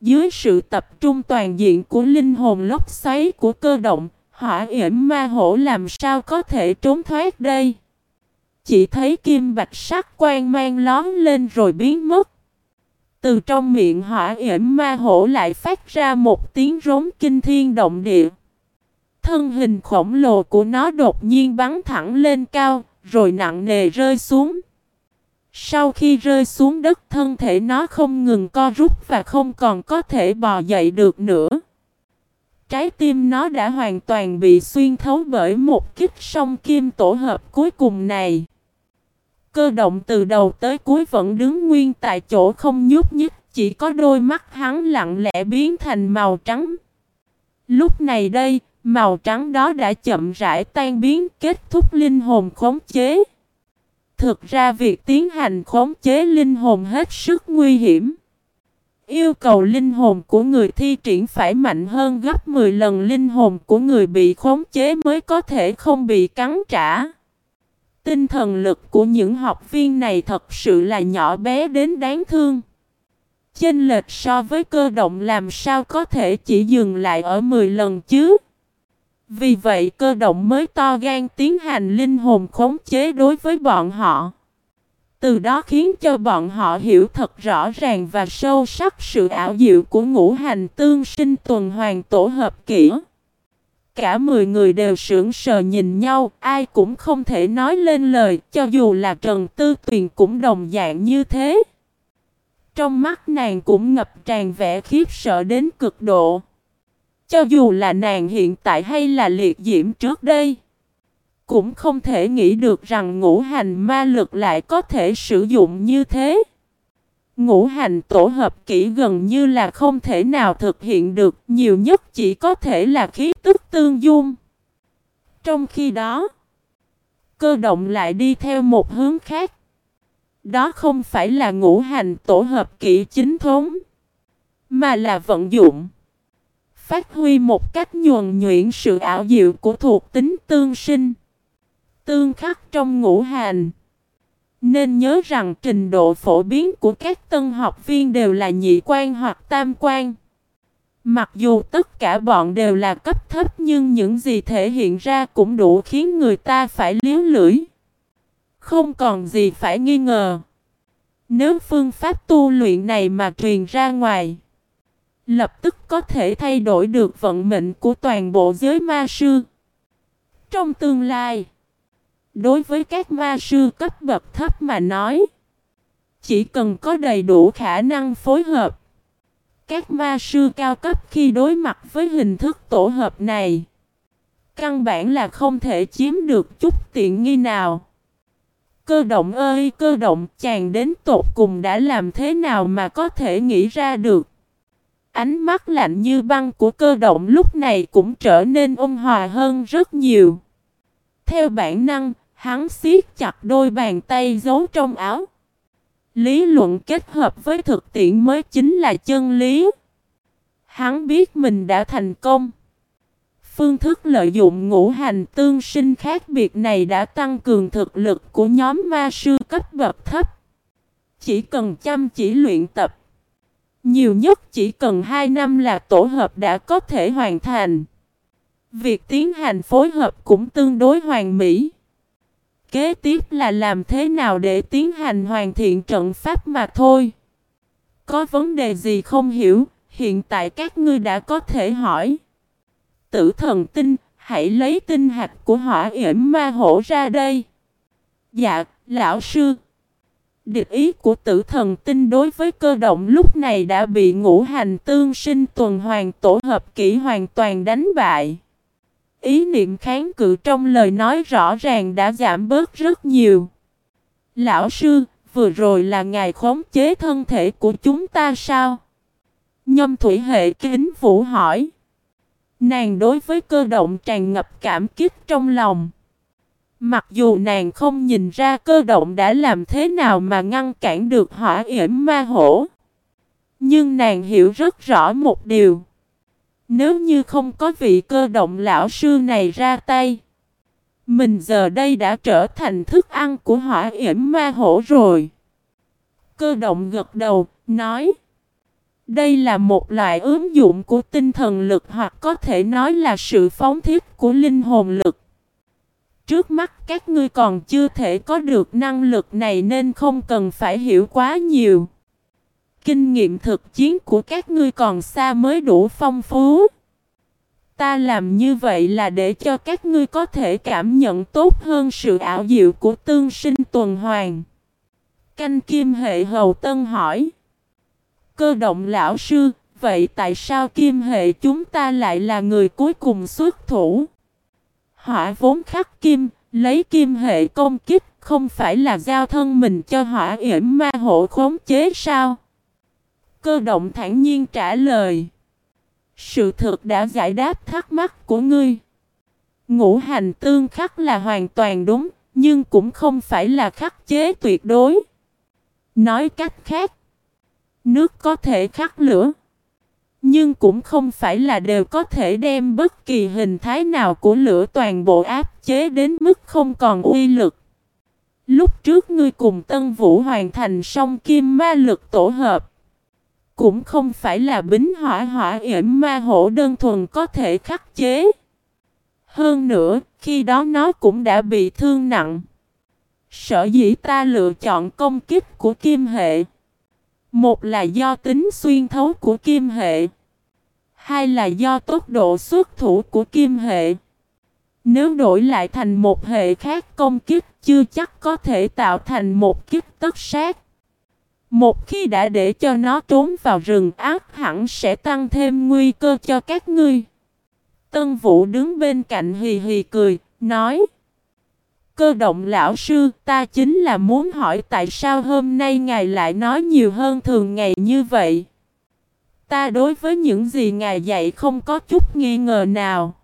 Dưới sự tập trung toàn diện của linh hồn lốc xoáy của cơ động, hỏa yểm ma hổ làm sao có thể trốn thoát đây? Chỉ thấy kim bạch sắc quang mang lón lên rồi biến mất. Từ trong miệng hỏa yểm ma hổ lại phát ra một tiếng rống kinh thiên động địa. Thân hình khổng lồ của nó đột nhiên bắn thẳng lên cao, rồi nặng nề rơi xuống. Sau khi rơi xuống đất thân thể nó không ngừng co rút và không còn có thể bò dậy được nữa. Trái tim nó đã hoàn toàn bị xuyên thấu bởi một kích song kim tổ hợp cuối cùng này. Cơ động từ đầu tới cuối vẫn đứng nguyên tại chỗ không nhúc nhích, chỉ có đôi mắt hắn lặng lẽ biến thành màu trắng. Lúc này đây, màu trắng đó đã chậm rãi tan biến kết thúc linh hồn khống chế. Thực ra việc tiến hành khống chế linh hồn hết sức nguy hiểm. Yêu cầu linh hồn của người thi triển phải mạnh hơn gấp 10 lần linh hồn của người bị khống chế mới có thể không bị cắn trả. Tinh thần lực của những học viên này thật sự là nhỏ bé đến đáng thương. Chênh lệch so với cơ động làm sao có thể chỉ dừng lại ở 10 lần chứ? Vì vậy, cơ động mới to gan tiến hành linh hồn khống chế đối với bọn họ. Từ đó khiến cho bọn họ hiểu thật rõ ràng và sâu sắc sự ảo diệu của ngũ hành tương sinh tuần hoàn tổ hợp kỹ. Cả 10 người đều sững sờ nhìn nhau, ai cũng không thể nói lên lời, cho dù là Trần Tư Tuyền cũng đồng dạng như thế. Trong mắt nàng cũng ngập tràn vẻ khiếp sợ đến cực độ. Cho dù là nàng hiện tại hay là liệt diễm trước đây, cũng không thể nghĩ được rằng ngũ hành ma lực lại có thể sử dụng như thế. Ngũ hành tổ hợp kỹ gần như là không thể nào thực hiện được, nhiều nhất chỉ có thể là khí tức tương dung. Trong khi đó, cơ động lại đi theo một hướng khác. Đó không phải là ngũ hành tổ hợp kỹ chính thống, mà là vận dụng. Phát huy một cách nhuần nhuyễn sự ảo diệu của thuộc tính tương sinh. Tương khắc trong ngũ hành. Nên nhớ rằng trình độ phổ biến của các tân học viên đều là nhị quan hoặc tam quan. Mặc dù tất cả bọn đều là cấp thấp nhưng những gì thể hiện ra cũng đủ khiến người ta phải liếu lưỡi. Không còn gì phải nghi ngờ. Nếu phương pháp tu luyện này mà truyền ra ngoài, lập tức có thể thay đổi được vận mệnh của toàn bộ giới ma sư. Trong tương lai, Đối với các ma sư cấp bậc thấp mà nói, chỉ cần có đầy đủ khả năng phối hợp. Các ma sư cao cấp khi đối mặt với hình thức tổ hợp này, căn bản là không thể chiếm được chút tiện nghi nào. Cơ động ơi cơ động chàng đến tột cùng đã làm thế nào mà có thể nghĩ ra được. Ánh mắt lạnh như băng của cơ động lúc này cũng trở nên ôn hòa hơn rất nhiều. Theo bản năng, Hắn siết chặt đôi bàn tay giấu trong áo. Lý luận kết hợp với thực tiễn mới chính là chân lý. Hắn biết mình đã thành công. Phương thức lợi dụng ngũ hành tương sinh khác biệt này đã tăng cường thực lực của nhóm ma sư cấp bậc thấp. Chỉ cần chăm chỉ luyện tập. Nhiều nhất chỉ cần 2 năm là tổ hợp đã có thể hoàn thành. Việc tiến hành phối hợp cũng tương đối hoàn mỹ. Kế tiếp là làm thế nào để tiến hành hoàn thiện trận pháp mà thôi. Có vấn đề gì không hiểu, hiện tại các ngươi đã có thể hỏi. Tử thần tinh, hãy lấy tinh hạt của hỏa yểm ma hổ ra đây. Dạ, lão sư. Địch ý của tử thần tinh đối với cơ động lúc này đã bị ngũ hành tương sinh tuần hoàn tổ hợp kỹ hoàn toàn đánh bại. Ý niệm kháng cự trong lời nói rõ ràng đã giảm bớt rất nhiều. Lão sư, vừa rồi là ngài khống chế thân thể của chúng ta sao? Nhâm thủy hệ kính vũ hỏi. Nàng đối với cơ động tràn ngập cảm kích trong lòng. Mặc dù nàng không nhìn ra cơ động đã làm thế nào mà ngăn cản được hỏa yểm ma hổ. Nhưng nàng hiểu rất rõ một điều. Nếu như không có vị cơ động lão sư này ra tay. Mình giờ đây đã trở thành thức ăn của hỏa yểm ma hổ rồi. Cơ động gật đầu, nói. Đây là một loại ứng dụng của tinh thần lực hoặc có thể nói là sự phóng thiết của linh hồn lực. Trước mắt các ngươi còn chưa thể có được năng lực này nên không cần phải hiểu quá nhiều. Kinh nghiệm thực chiến của các ngươi còn xa mới đủ phong phú. Ta làm như vậy là để cho các ngươi có thể cảm nhận tốt hơn sự ảo diệu của tương sinh tuần hoàn. Canh kim hệ hầu tân hỏi. Cơ động lão sư, vậy tại sao kim hệ chúng ta lại là người cuối cùng xuất thủ? Hỏa vốn khắc kim, lấy kim hệ công kích, không phải là giao thân mình cho hỏa yểm ma hộ khống chế sao? Cơ động thản nhiên trả lời. Sự thực đã giải đáp thắc mắc của ngươi. Ngũ hành tương khắc là hoàn toàn đúng, nhưng cũng không phải là khắc chế tuyệt đối. Nói cách khác, nước có thể khắc lửa, nhưng cũng không phải là đều có thể đem bất kỳ hình thái nào của lửa toàn bộ áp chế đến mức không còn uy lực. Lúc trước ngươi cùng Tân Vũ hoàn thành xong kim ma lực tổ hợp. Cũng không phải là bính hỏa hỏa yểm ma hổ đơn thuần có thể khắc chế. Hơn nữa, khi đó nó cũng đã bị thương nặng. Sở dĩ ta lựa chọn công kích của kim hệ. Một là do tính xuyên thấu của kim hệ. Hai là do tốc độ xuất thủ của kim hệ. Nếu đổi lại thành một hệ khác công kích chưa chắc có thể tạo thành một kích tất sát. Một khi đã để cho nó trốn vào rừng ác hẳn sẽ tăng thêm nguy cơ cho các ngươi. Tân Vũ đứng bên cạnh hì hì cười, nói Cơ động lão sư, ta chính là muốn hỏi tại sao hôm nay ngài lại nói nhiều hơn thường ngày như vậy. Ta đối với những gì ngài dạy không có chút nghi ngờ nào.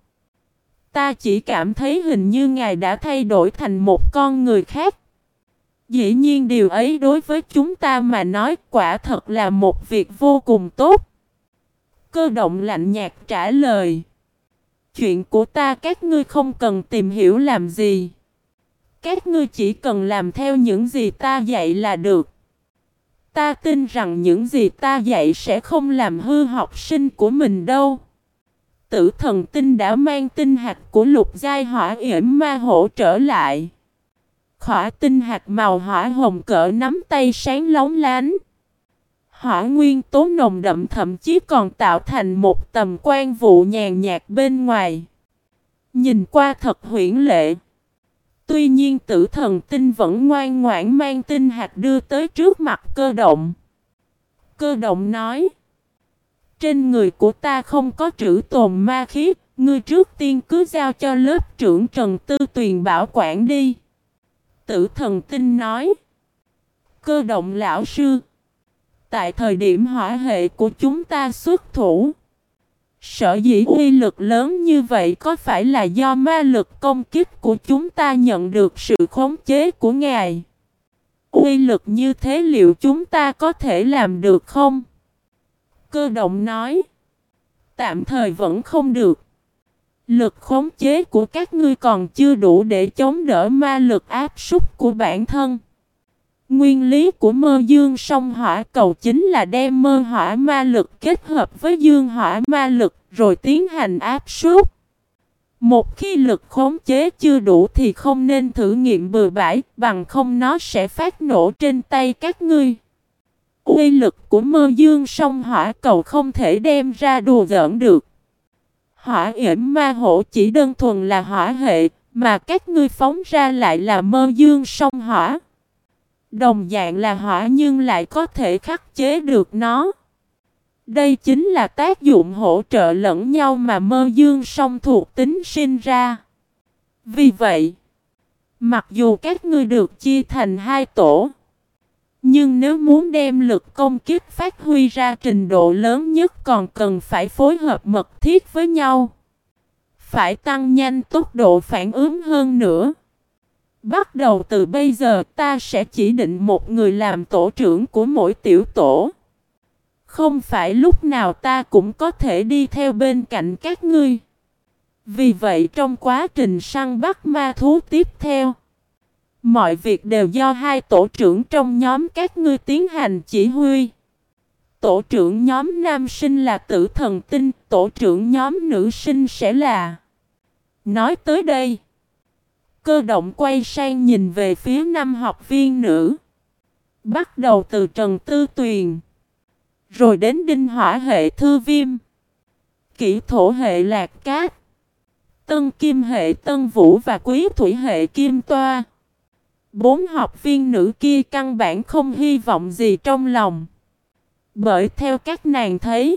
Ta chỉ cảm thấy hình như ngài đã thay đổi thành một con người khác. Dĩ nhiên điều ấy đối với chúng ta mà nói quả thật là một việc vô cùng tốt. Cơ động lạnh nhạt trả lời. Chuyện của ta các ngươi không cần tìm hiểu làm gì. Các ngươi chỉ cần làm theo những gì ta dạy là được. Ta tin rằng những gì ta dạy sẽ không làm hư học sinh của mình đâu. Tử thần tinh đã mang tinh hạt của lục giai hỏa yểm ma hổ trở lại. Khỏa tinh hạt màu hỏa hồng cỡ nắm tay sáng lóng lánh. Hỏa nguyên tố nồng đậm thậm chí còn tạo thành một tầm quan vụ nhàn nhạt bên ngoài. Nhìn qua thật huyễn lệ. Tuy nhiên tử thần tinh vẫn ngoan ngoãn mang tinh hạt đưa tới trước mặt cơ động. Cơ động nói. Trên người của ta không có trữ tồn ma khí, ngươi trước tiên cứ giao cho lớp trưởng Trần Tư Tuyền bảo quản đi. Tử thần tinh nói. Cơ động lão sư. Tại thời điểm hỏa hệ của chúng ta xuất thủ. Sở dĩ uy lực lớn như vậy có phải là do ma lực công kích của chúng ta nhận được sự khống chế của ngài? Uy lực như thế liệu chúng ta có thể làm được không? Cơ động nói. Tạm thời vẫn không được. Lực khống chế của các ngươi còn chưa đủ để chống đỡ ma lực áp súc của bản thân. Nguyên lý của mơ dương song hỏa cầu chính là đem mơ hỏa ma lực kết hợp với dương hỏa ma lực rồi tiến hành áp suất. Một khi lực khống chế chưa đủ thì không nên thử nghiệm bừa bãi, bằng không nó sẽ phát nổ trên tay các ngươi. Uy lực của mơ dương song hỏa cầu không thể đem ra đùa giỡn được. Hỏa yểm ma hổ chỉ đơn thuần là hỏa hệ, mà các ngươi phóng ra lại là mơ dương song hỏa. Đồng dạng là hỏa nhưng lại có thể khắc chế được nó. Đây chính là tác dụng hỗ trợ lẫn nhau mà mơ dương song thuộc tính sinh ra. Vì vậy, mặc dù các ngươi được chia thành hai tổ, nhưng nếu muốn đem lực công kích phát huy ra trình độ lớn nhất còn cần phải phối hợp mật thiết với nhau. Phải tăng nhanh tốc độ phản ứng hơn nữa. Bắt đầu từ bây giờ ta sẽ chỉ định một người làm tổ trưởng của mỗi tiểu tổ. Không phải lúc nào ta cũng có thể đi theo bên cạnh các ngươi. Vì vậy trong quá trình săn bắt ma thú tiếp theo, mọi việc đều do hai tổ trưởng trong nhóm các ngươi tiến hành chỉ huy. Tổ trưởng nhóm nam sinh là tử thần tinh, tổ trưởng nhóm nữ sinh sẽ là... Nói tới đây, cơ động quay sang nhìn về phía năm học viên nữ. Bắt đầu từ Trần Tư Tuyền, rồi đến Đinh Hỏa hệ Thư Viêm, Kỷ Thổ hệ Lạc Cát, Tân Kim hệ Tân Vũ và Quý Thủy hệ Kim Toa. Bốn học viên nữ kia căn bản không hy vọng gì trong lòng. Bởi theo các nàng thấy,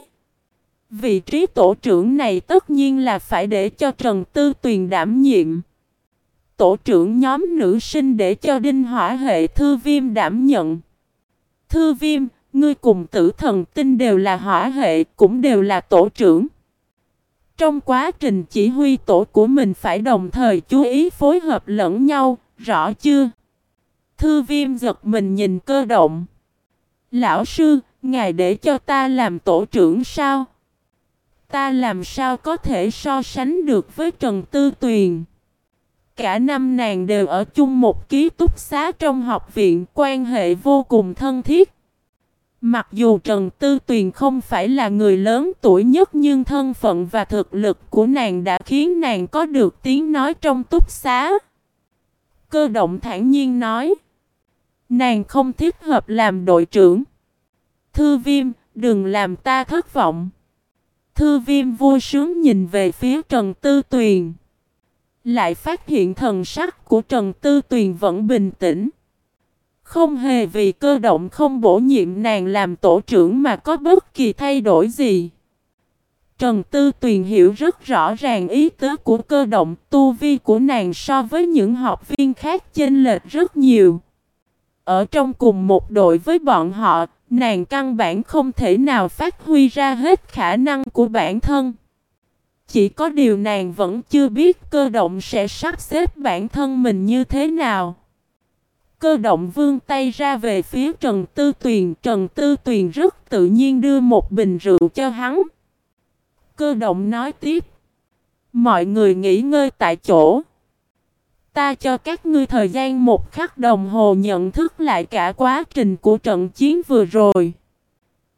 vị trí tổ trưởng này tất nhiên là phải để cho Trần Tư Tuyền đảm nhiệm. Tổ trưởng nhóm nữ sinh để cho Đinh Hỏa hệ Thư Viêm đảm nhận. Thư Viêm, ngươi cùng tử thần tinh đều là hỏa hệ, cũng đều là tổ trưởng. Trong quá trình chỉ huy tổ của mình phải đồng thời chú ý phối hợp lẫn nhau, rõ chưa? Thư viêm giật mình nhìn cơ động. Lão sư, ngài để cho ta làm tổ trưởng sao? Ta làm sao có thể so sánh được với Trần Tư Tuyền? Cả năm nàng đều ở chung một ký túc xá trong học viện quan hệ vô cùng thân thiết. Mặc dù Trần Tư Tuyền không phải là người lớn tuổi nhất nhưng thân phận và thực lực của nàng đã khiến nàng có được tiếng nói trong túc xá. Cơ động thản nhiên nói. Nàng không thích hợp làm đội trưởng. Thư viêm, đừng làm ta thất vọng. Thư viêm vui sướng nhìn về phía Trần Tư Tuyền. Lại phát hiện thần sắc của Trần Tư Tuyền vẫn bình tĩnh. Không hề vì cơ động không bổ nhiệm nàng làm tổ trưởng mà có bất kỳ thay đổi gì. Trần Tư Tuyền hiểu rất rõ ràng ý tứ của cơ động tu vi của nàng so với những học viên khác chênh lệch rất nhiều. Ở trong cùng một đội với bọn họ, nàng căn bản không thể nào phát huy ra hết khả năng của bản thân. Chỉ có điều nàng vẫn chưa biết cơ động sẽ sắp xếp bản thân mình như thế nào. Cơ động vương tay ra về phía Trần Tư Tuyền. Trần Tư Tuyền rất tự nhiên đưa một bình rượu cho hắn. Cơ động nói tiếp. Mọi người nghỉ ngơi tại chỗ. Ta cho các ngươi thời gian một khắc đồng hồ nhận thức lại cả quá trình của trận chiến vừa rồi.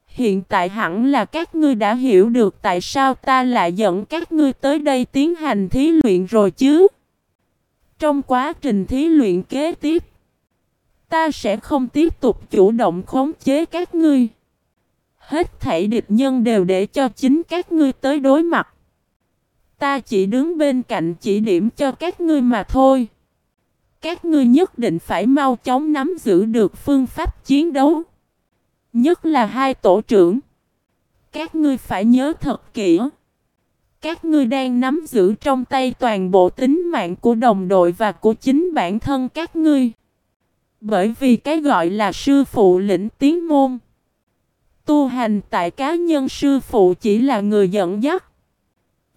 Hiện tại hẳn là các ngươi đã hiểu được tại sao ta lại dẫn các ngươi tới đây tiến hành thí luyện rồi chứ. Trong quá trình thí luyện kế tiếp, ta sẽ không tiếp tục chủ động khống chế các ngươi. Hết thảy địch nhân đều để cho chính các ngươi tới đối mặt. Ta chỉ đứng bên cạnh chỉ điểm cho các ngươi mà thôi. Các ngươi nhất định phải mau chóng nắm giữ được phương pháp chiến đấu. Nhất là hai tổ trưởng. Các ngươi phải nhớ thật kỹ. Các ngươi đang nắm giữ trong tay toàn bộ tính mạng của đồng đội và của chính bản thân các ngươi. Bởi vì cái gọi là sư phụ lĩnh tiến môn. Tu hành tại cá nhân sư phụ chỉ là người dẫn dắt.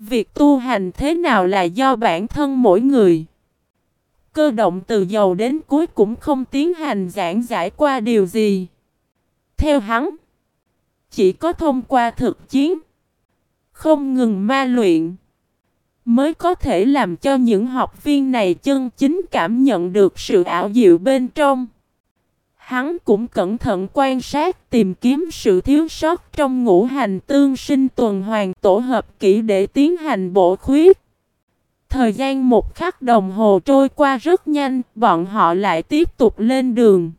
Việc tu hành thế nào là do bản thân mỗi người. Cơ động từ đầu đến cuối cũng không tiến hành giảng giải qua điều gì. Theo hắn, chỉ có thông qua thực chiến, không ngừng ma luyện, mới có thể làm cho những học viên này chân chính cảm nhận được sự ảo diệu bên trong. Hắn cũng cẩn thận quan sát tìm kiếm sự thiếu sót trong ngũ hành tương sinh tuần hoàn tổ hợp kỹ để tiến hành bổ khuyết. Thời gian một khắc đồng hồ trôi qua rất nhanh, bọn họ lại tiếp tục lên đường.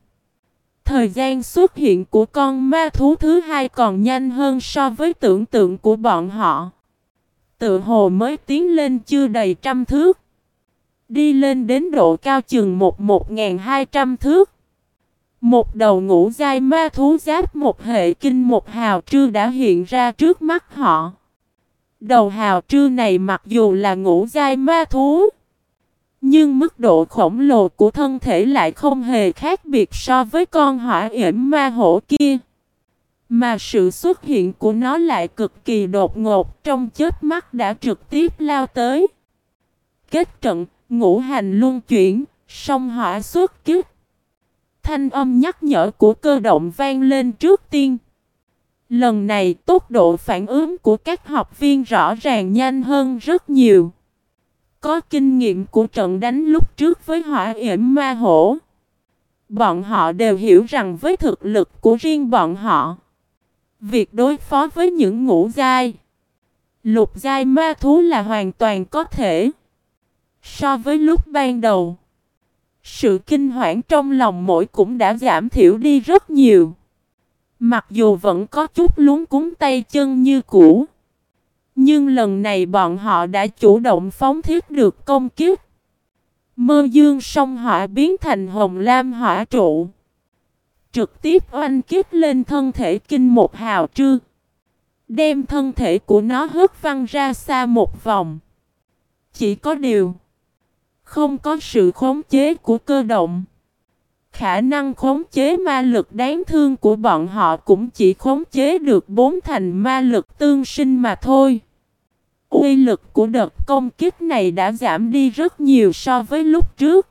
Thời gian xuất hiện của con ma thú thứ hai còn nhanh hơn so với tưởng tượng của bọn họ. Tự hồ mới tiến lên chưa đầy trăm thước. Đi lên đến độ cao chừng một một ngàn hai trăm thước. Một đầu ngũ giai ma thú giáp một hệ kinh một hào trư đã hiện ra trước mắt họ. Đầu hào trư này mặc dù là ngũ giai ma thú, nhưng mức độ khổng lồ của thân thể lại không hề khác biệt so với con hỏa yểm ma hổ kia. Mà sự xuất hiện của nó lại cực kỳ đột ngột trong chết mắt đã trực tiếp lao tới. Kết trận, ngũ hành luân chuyển, song hỏa xuất kích. Thanh âm nhắc nhở của cơ động vang lên trước tiên. Lần này tốc độ phản ứng của các học viên rõ ràng nhanh hơn rất nhiều. Có kinh nghiệm của trận đánh lúc trước với hỏa yểm ma hổ. Bọn họ đều hiểu rằng với thực lực của riêng bọn họ, việc đối phó với những ngũ giai, lục giai ma thú là hoàn toàn có thể. So với lúc ban đầu, sự kinh hoảng trong lòng mỗi cũng đã giảm thiểu đi rất nhiều. Mặc dù vẫn có chút luống cúng tay chân như cũ. Nhưng lần này bọn họ đã chủ động phóng thiết được công kiếp. Mơ dương sông hỏa biến thành hồng lam hỏa trụ. Trực tiếp oanh kiếp lên thân thể kinh một hào trư. Đem thân thể của nó hất văng ra xa một vòng. Chỉ có điều. Không có sự khống chế của cơ động. Khả năng khống chế ma lực đáng thương của bọn họ cũng chỉ khống chế được bốn thành ma lực tương sinh mà thôi. Uy lực của đợt công kích này đã giảm đi rất nhiều so với lúc trước.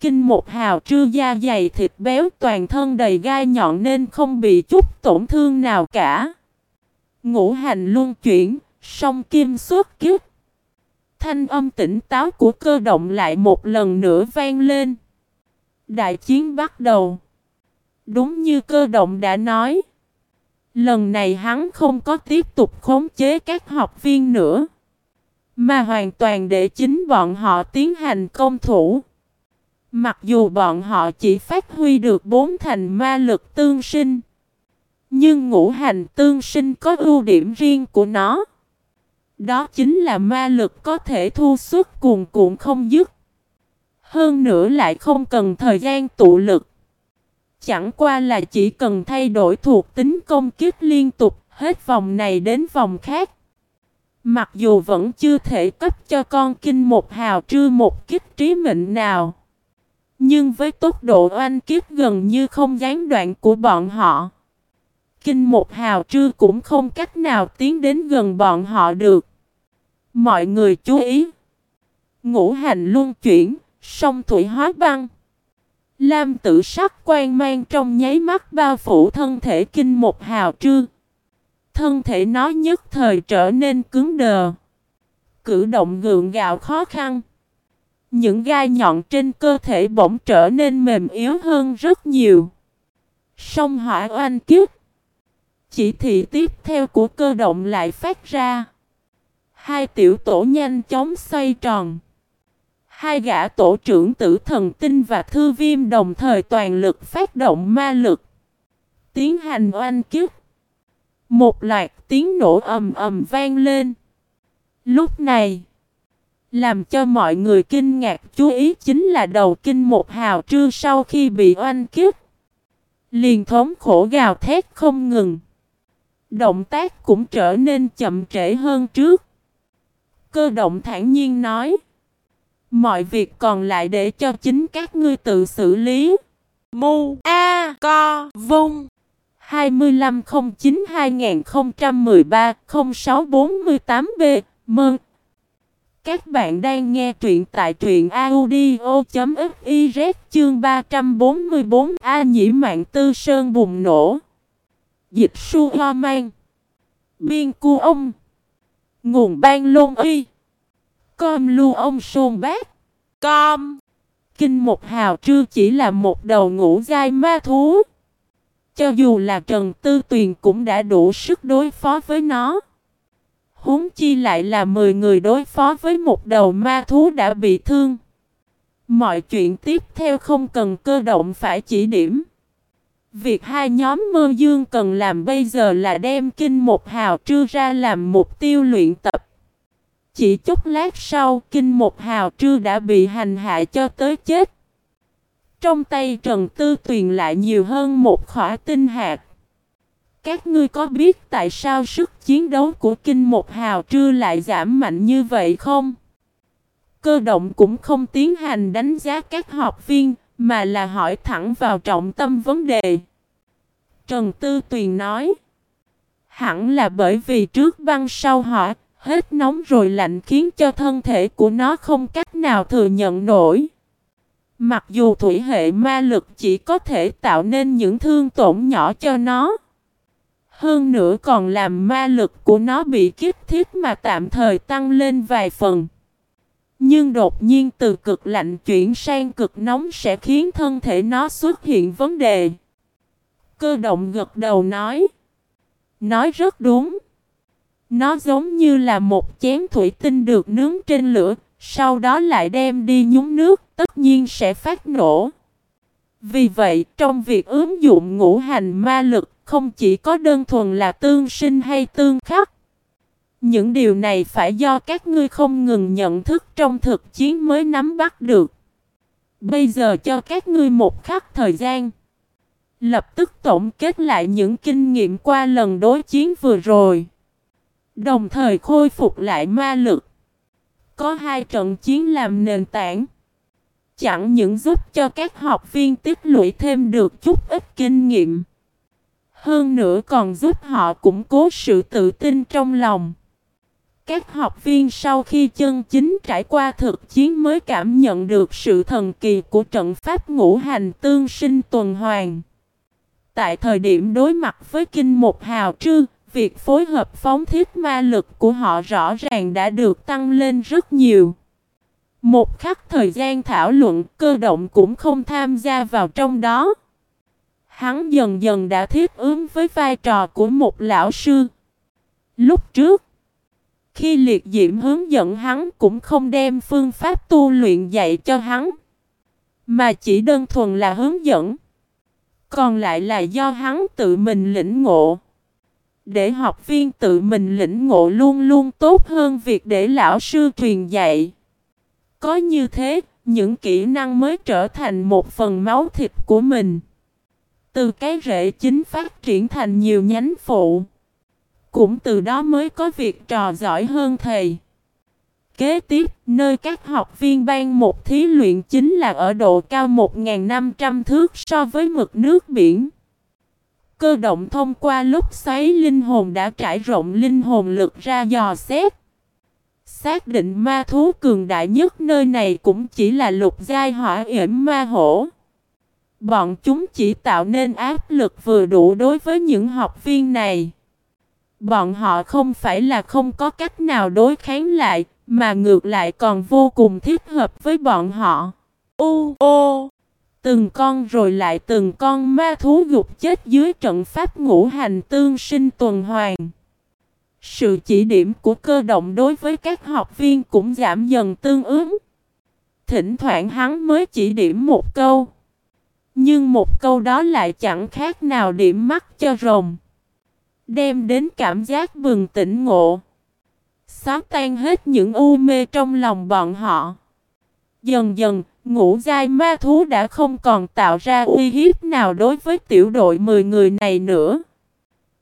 Kinh một hào trư da dày thịt béo toàn thân đầy gai nhọn nên không bị chút tổn thương nào cả. Ngũ hành luân chuyển, song kim xuất kiếp. Thanh âm tỉnh táo của cơ động lại một lần nữa vang lên. Đại chiến bắt đầu. Đúng như cơ động đã nói. Lần này hắn không có tiếp tục khống chế các học viên nữa. Mà hoàn toàn để chính bọn họ tiến hành công thủ. Mặc dù bọn họ chỉ phát huy được bốn thành ma lực tương sinh. Nhưng ngũ hành tương sinh có ưu điểm riêng của nó. Đó chính là ma lực có thể thu xuất cuồn cuộn không dứt. Hơn nữa lại không cần thời gian tụ lực. Chẳng qua là chỉ cần thay đổi thuộc tính công kích liên tục, hết vòng này đến vòng khác. Mặc dù vẫn chưa thể cấp cho con kinh một hào trư một kích trí mệnh nào. Nhưng với tốc độ oanh kiếp gần như không gián đoạn của bọn họ. Kinh một hào trư cũng không cách nào tiến đến gần bọn họ được. Mọi người chú ý. Ngũ hành luân chuyển, sông thủy hóa băng. Lam tử sắc quan mang trong nháy mắt bao phủ thân thể kinh một hào trư. Thân thể nó nhất thời trở nên cứng đờ. Cử động gượng gạo khó khăn. Những gai nhọn trên cơ thể bỗng trở nên mềm yếu hơn rất nhiều. Sông hỏa oanh kiếp. Chỉ thị tiếp theo của cơ động lại phát ra. Hai tiểu tổ nhanh chóng xoay tròn. Hai gã tổ trưởng tử thần tinh và thư viêm đồng thời toàn lực phát động ma lực. Tiến hành oanh kiếp. Một loạt tiếng nổ ầm ầm vang lên. Lúc này, làm cho mọi người kinh ngạc chú ý chính là đầu kinh một hào trưa sau khi bị oanh kiếp. Liền thống khổ gào thét không ngừng. Động tác cũng trở nên chậm trễ hơn trước. Cơ động thản nhiên nói. Mọi việc còn lại để cho chính các ngươi tự xử lý.
Mu A Co Vung
2509-2013-0648B Mơn Các bạn đang nghe truyện tại truyện audio.fiz chương 344 A Nhĩ Mạng Tư Sơn bùng nổ Dịch su ho mang Biên cu ông Nguồn ban lôn y Com lưu ông sôn bát.
Com.
Kinh một hào trư chỉ là một đầu ngũ giai ma thú. Cho dù là Trần Tư Tuyền cũng đã đủ sức đối phó với nó. Huống chi lại là 10 người đối phó với một đầu ma thú đã bị thương. Mọi chuyện tiếp theo không cần cơ động phải chỉ điểm. Việc hai nhóm mơ dương cần làm bây giờ là đem kinh một hào trư ra làm mục tiêu luyện tập. Chỉ chút lát sau, kinh một hào trư đã bị hành hạ cho tới chết. Trong tay Trần Tư Tuyền lại nhiều hơn một khỏa tinh hạt. Các ngươi có biết tại sao sức chiến đấu của kinh một hào trư lại giảm mạnh như vậy không? Cơ động cũng không tiến hành đánh giá các học viên, mà là hỏi thẳng vào trọng tâm vấn đề. Trần Tư Tuyền nói, hẳn là bởi vì trước băng sau hỏa, hết nóng rồi lạnh khiến cho thân thể của nó không cách nào thừa nhận nổi. Mặc dù thủy hệ ma lực chỉ có thể tạo nên những thương tổn nhỏ cho nó. Hơn nữa còn làm ma lực của nó bị kích thiết mà tạm thời tăng lên vài phần. Nhưng đột nhiên từ cực lạnh chuyển sang cực nóng sẽ khiến thân thể nó xuất hiện vấn đề. Cơ động gật đầu nói. Nói rất đúng. Nó giống như là một chén thủy tinh được nướng trên lửa, sau đó lại đem đi nhúng nước, tất nhiên sẽ phát nổ. Vì vậy, trong việc ứng dụng ngũ hành ma lực, không chỉ có đơn thuần là tương sinh hay tương khắc. Những điều này phải do các ngươi không ngừng nhận thức trong thực chiến mới nắm bắt được. Bây giờ cho các ngươi một khắc thời gian. Lập tức tổng kết lại những kinh nghiệm qua lần đối chiến vừa rồi. Đồng thời khôi phục lại ma lực. Có hai trận chiến làm nền tảng. Chẳng những giúp cho các học viên tích lũy thêm được chút ít kinh nghiệm. Hơn nữa còn giúp họ củng cố sự tự tin trong lòng. Các học viên sau khi chân chính trải qua thực chiến mới cảm nhận được sự thần kỳ của trận pháp ngũ hành tương sinh tuần hoàn. Tại thời điểm đối mặt với kinh một hào trư, việc phối hợp phóng thiết ma lực của họ rõ ràng đã được tăng lên rất nhiều. Một khắc thời gian thảo luận cơ động cũng không tham gia vào trong đó. Hắn dần dần đã thiết ứng với vai trò của một lão sư. Lúc trước, khi liệt diễm hướng dẫn hắn cũng không đem phương pháp tu luyện dạy cho hắn. Mà chỉ đơn thuần là hướng dẫn. Còn lại là do hắn tự mình lĩnh ngộ. Để học viên tự mình lĩnh ngộ luôn luôn tốt hơn việc để lão sư truyền dạy. Có như thế, những kỹ năng mới trở thành một phần máu thịt của mình. Từ cái rễ chính phát triển thành nhiều nhánh phụ. Cũng từ đó mới có việc trò giỏi hơn thầy. Kế tiếp, nơi các học viên ban một thí luyện chính là ở độ cao 1.500 thước so với mực nước biển. Cơ động thông qua lúc xoáy linh hồn đã trải rộng linh hồn lực ra dò xét. Xác định ma thú cường đại nhất nơi này cũng chỉ là lục giai hỏa yểm ma hổ. Bọn chúng chỉ tạo nên áp lực vừa đủ đối với những học viên này. Bọn họ không phải là không có cách nào đối kháng lại, mà ngược lại còn vô cùng thích hợp với bọn họ. U ô! Từng con rồi lại từng con ma thú gục chết dưới trận pháp ngũ hành tương sinh tuần hoàn. Sự chỉ điểm của cơ động đối với các học viên cũng giảm dần tương ứng. Thỉnh thoảng hắn mới chỉ điểm một câu. Nhưng một câu đó lại chẳng khác nào điểm mắt cho rồng. Đem đến cảm giác bừng tỉnh ngộ. Xóa tan hết những u mê trong lòng bọn họ. Dần dần, ngũ giai ma thú đã không còn tạo ra uy hiếp nào đối với tiểu đội 10 người này nữa.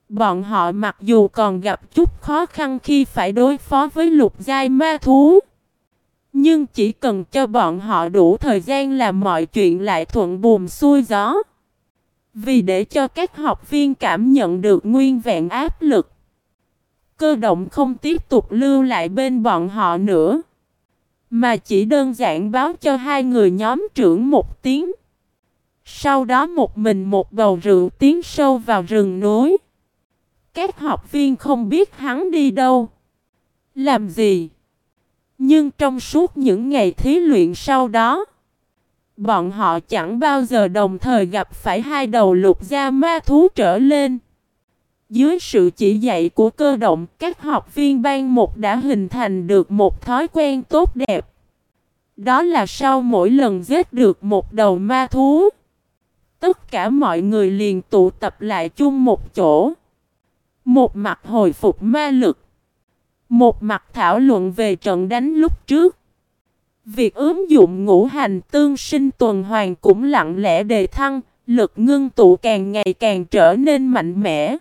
Bọn họ mặc dù còn gặp chút khó khăn khi phải đối phó với lục giai ma thú. Nhưng chỉ cần cho bọn họ đủ thời gian là mọi chuyện lại thuận buồm xuôi gió. Vì để cho các học viên cảm nhận được nguyên vẹn áp lực. Cơ động không tiếp tục lưu lại bên bọn họ nữa. Mà chỉ đơn giản báo cho hai người nhóm trưởng một tiếng. Sau đó một mình một bầu rượu tiến sâu vào rừng núi. Các học viên không biết hắn đi đâu. Làm gì? Nhưng trong suốt những ngày thí luyện sau đó, bọn họ chẳng bao giờ đồng thời gặp phải hai đầu lục gia ma thú trở lên. Dưới sự chỉ dạy của cơ động, các học viên ban một đã hình thành được một thói quen tốt đẹp. Đó là sau mỗi lần giết được một đầu ma thú, tất cả mọi người liền tụ tập lại chung một chỗ. Một mặt hồi phục ma lực, một mặt thảo luận về trận đánh lúc trước. Việc ứng dụng ngũ hành tương sinh tuần hoàn cũng lặng lẽ đề thăng, lực ngưng tụ càng ngày càng trở nên mạnh mẽ.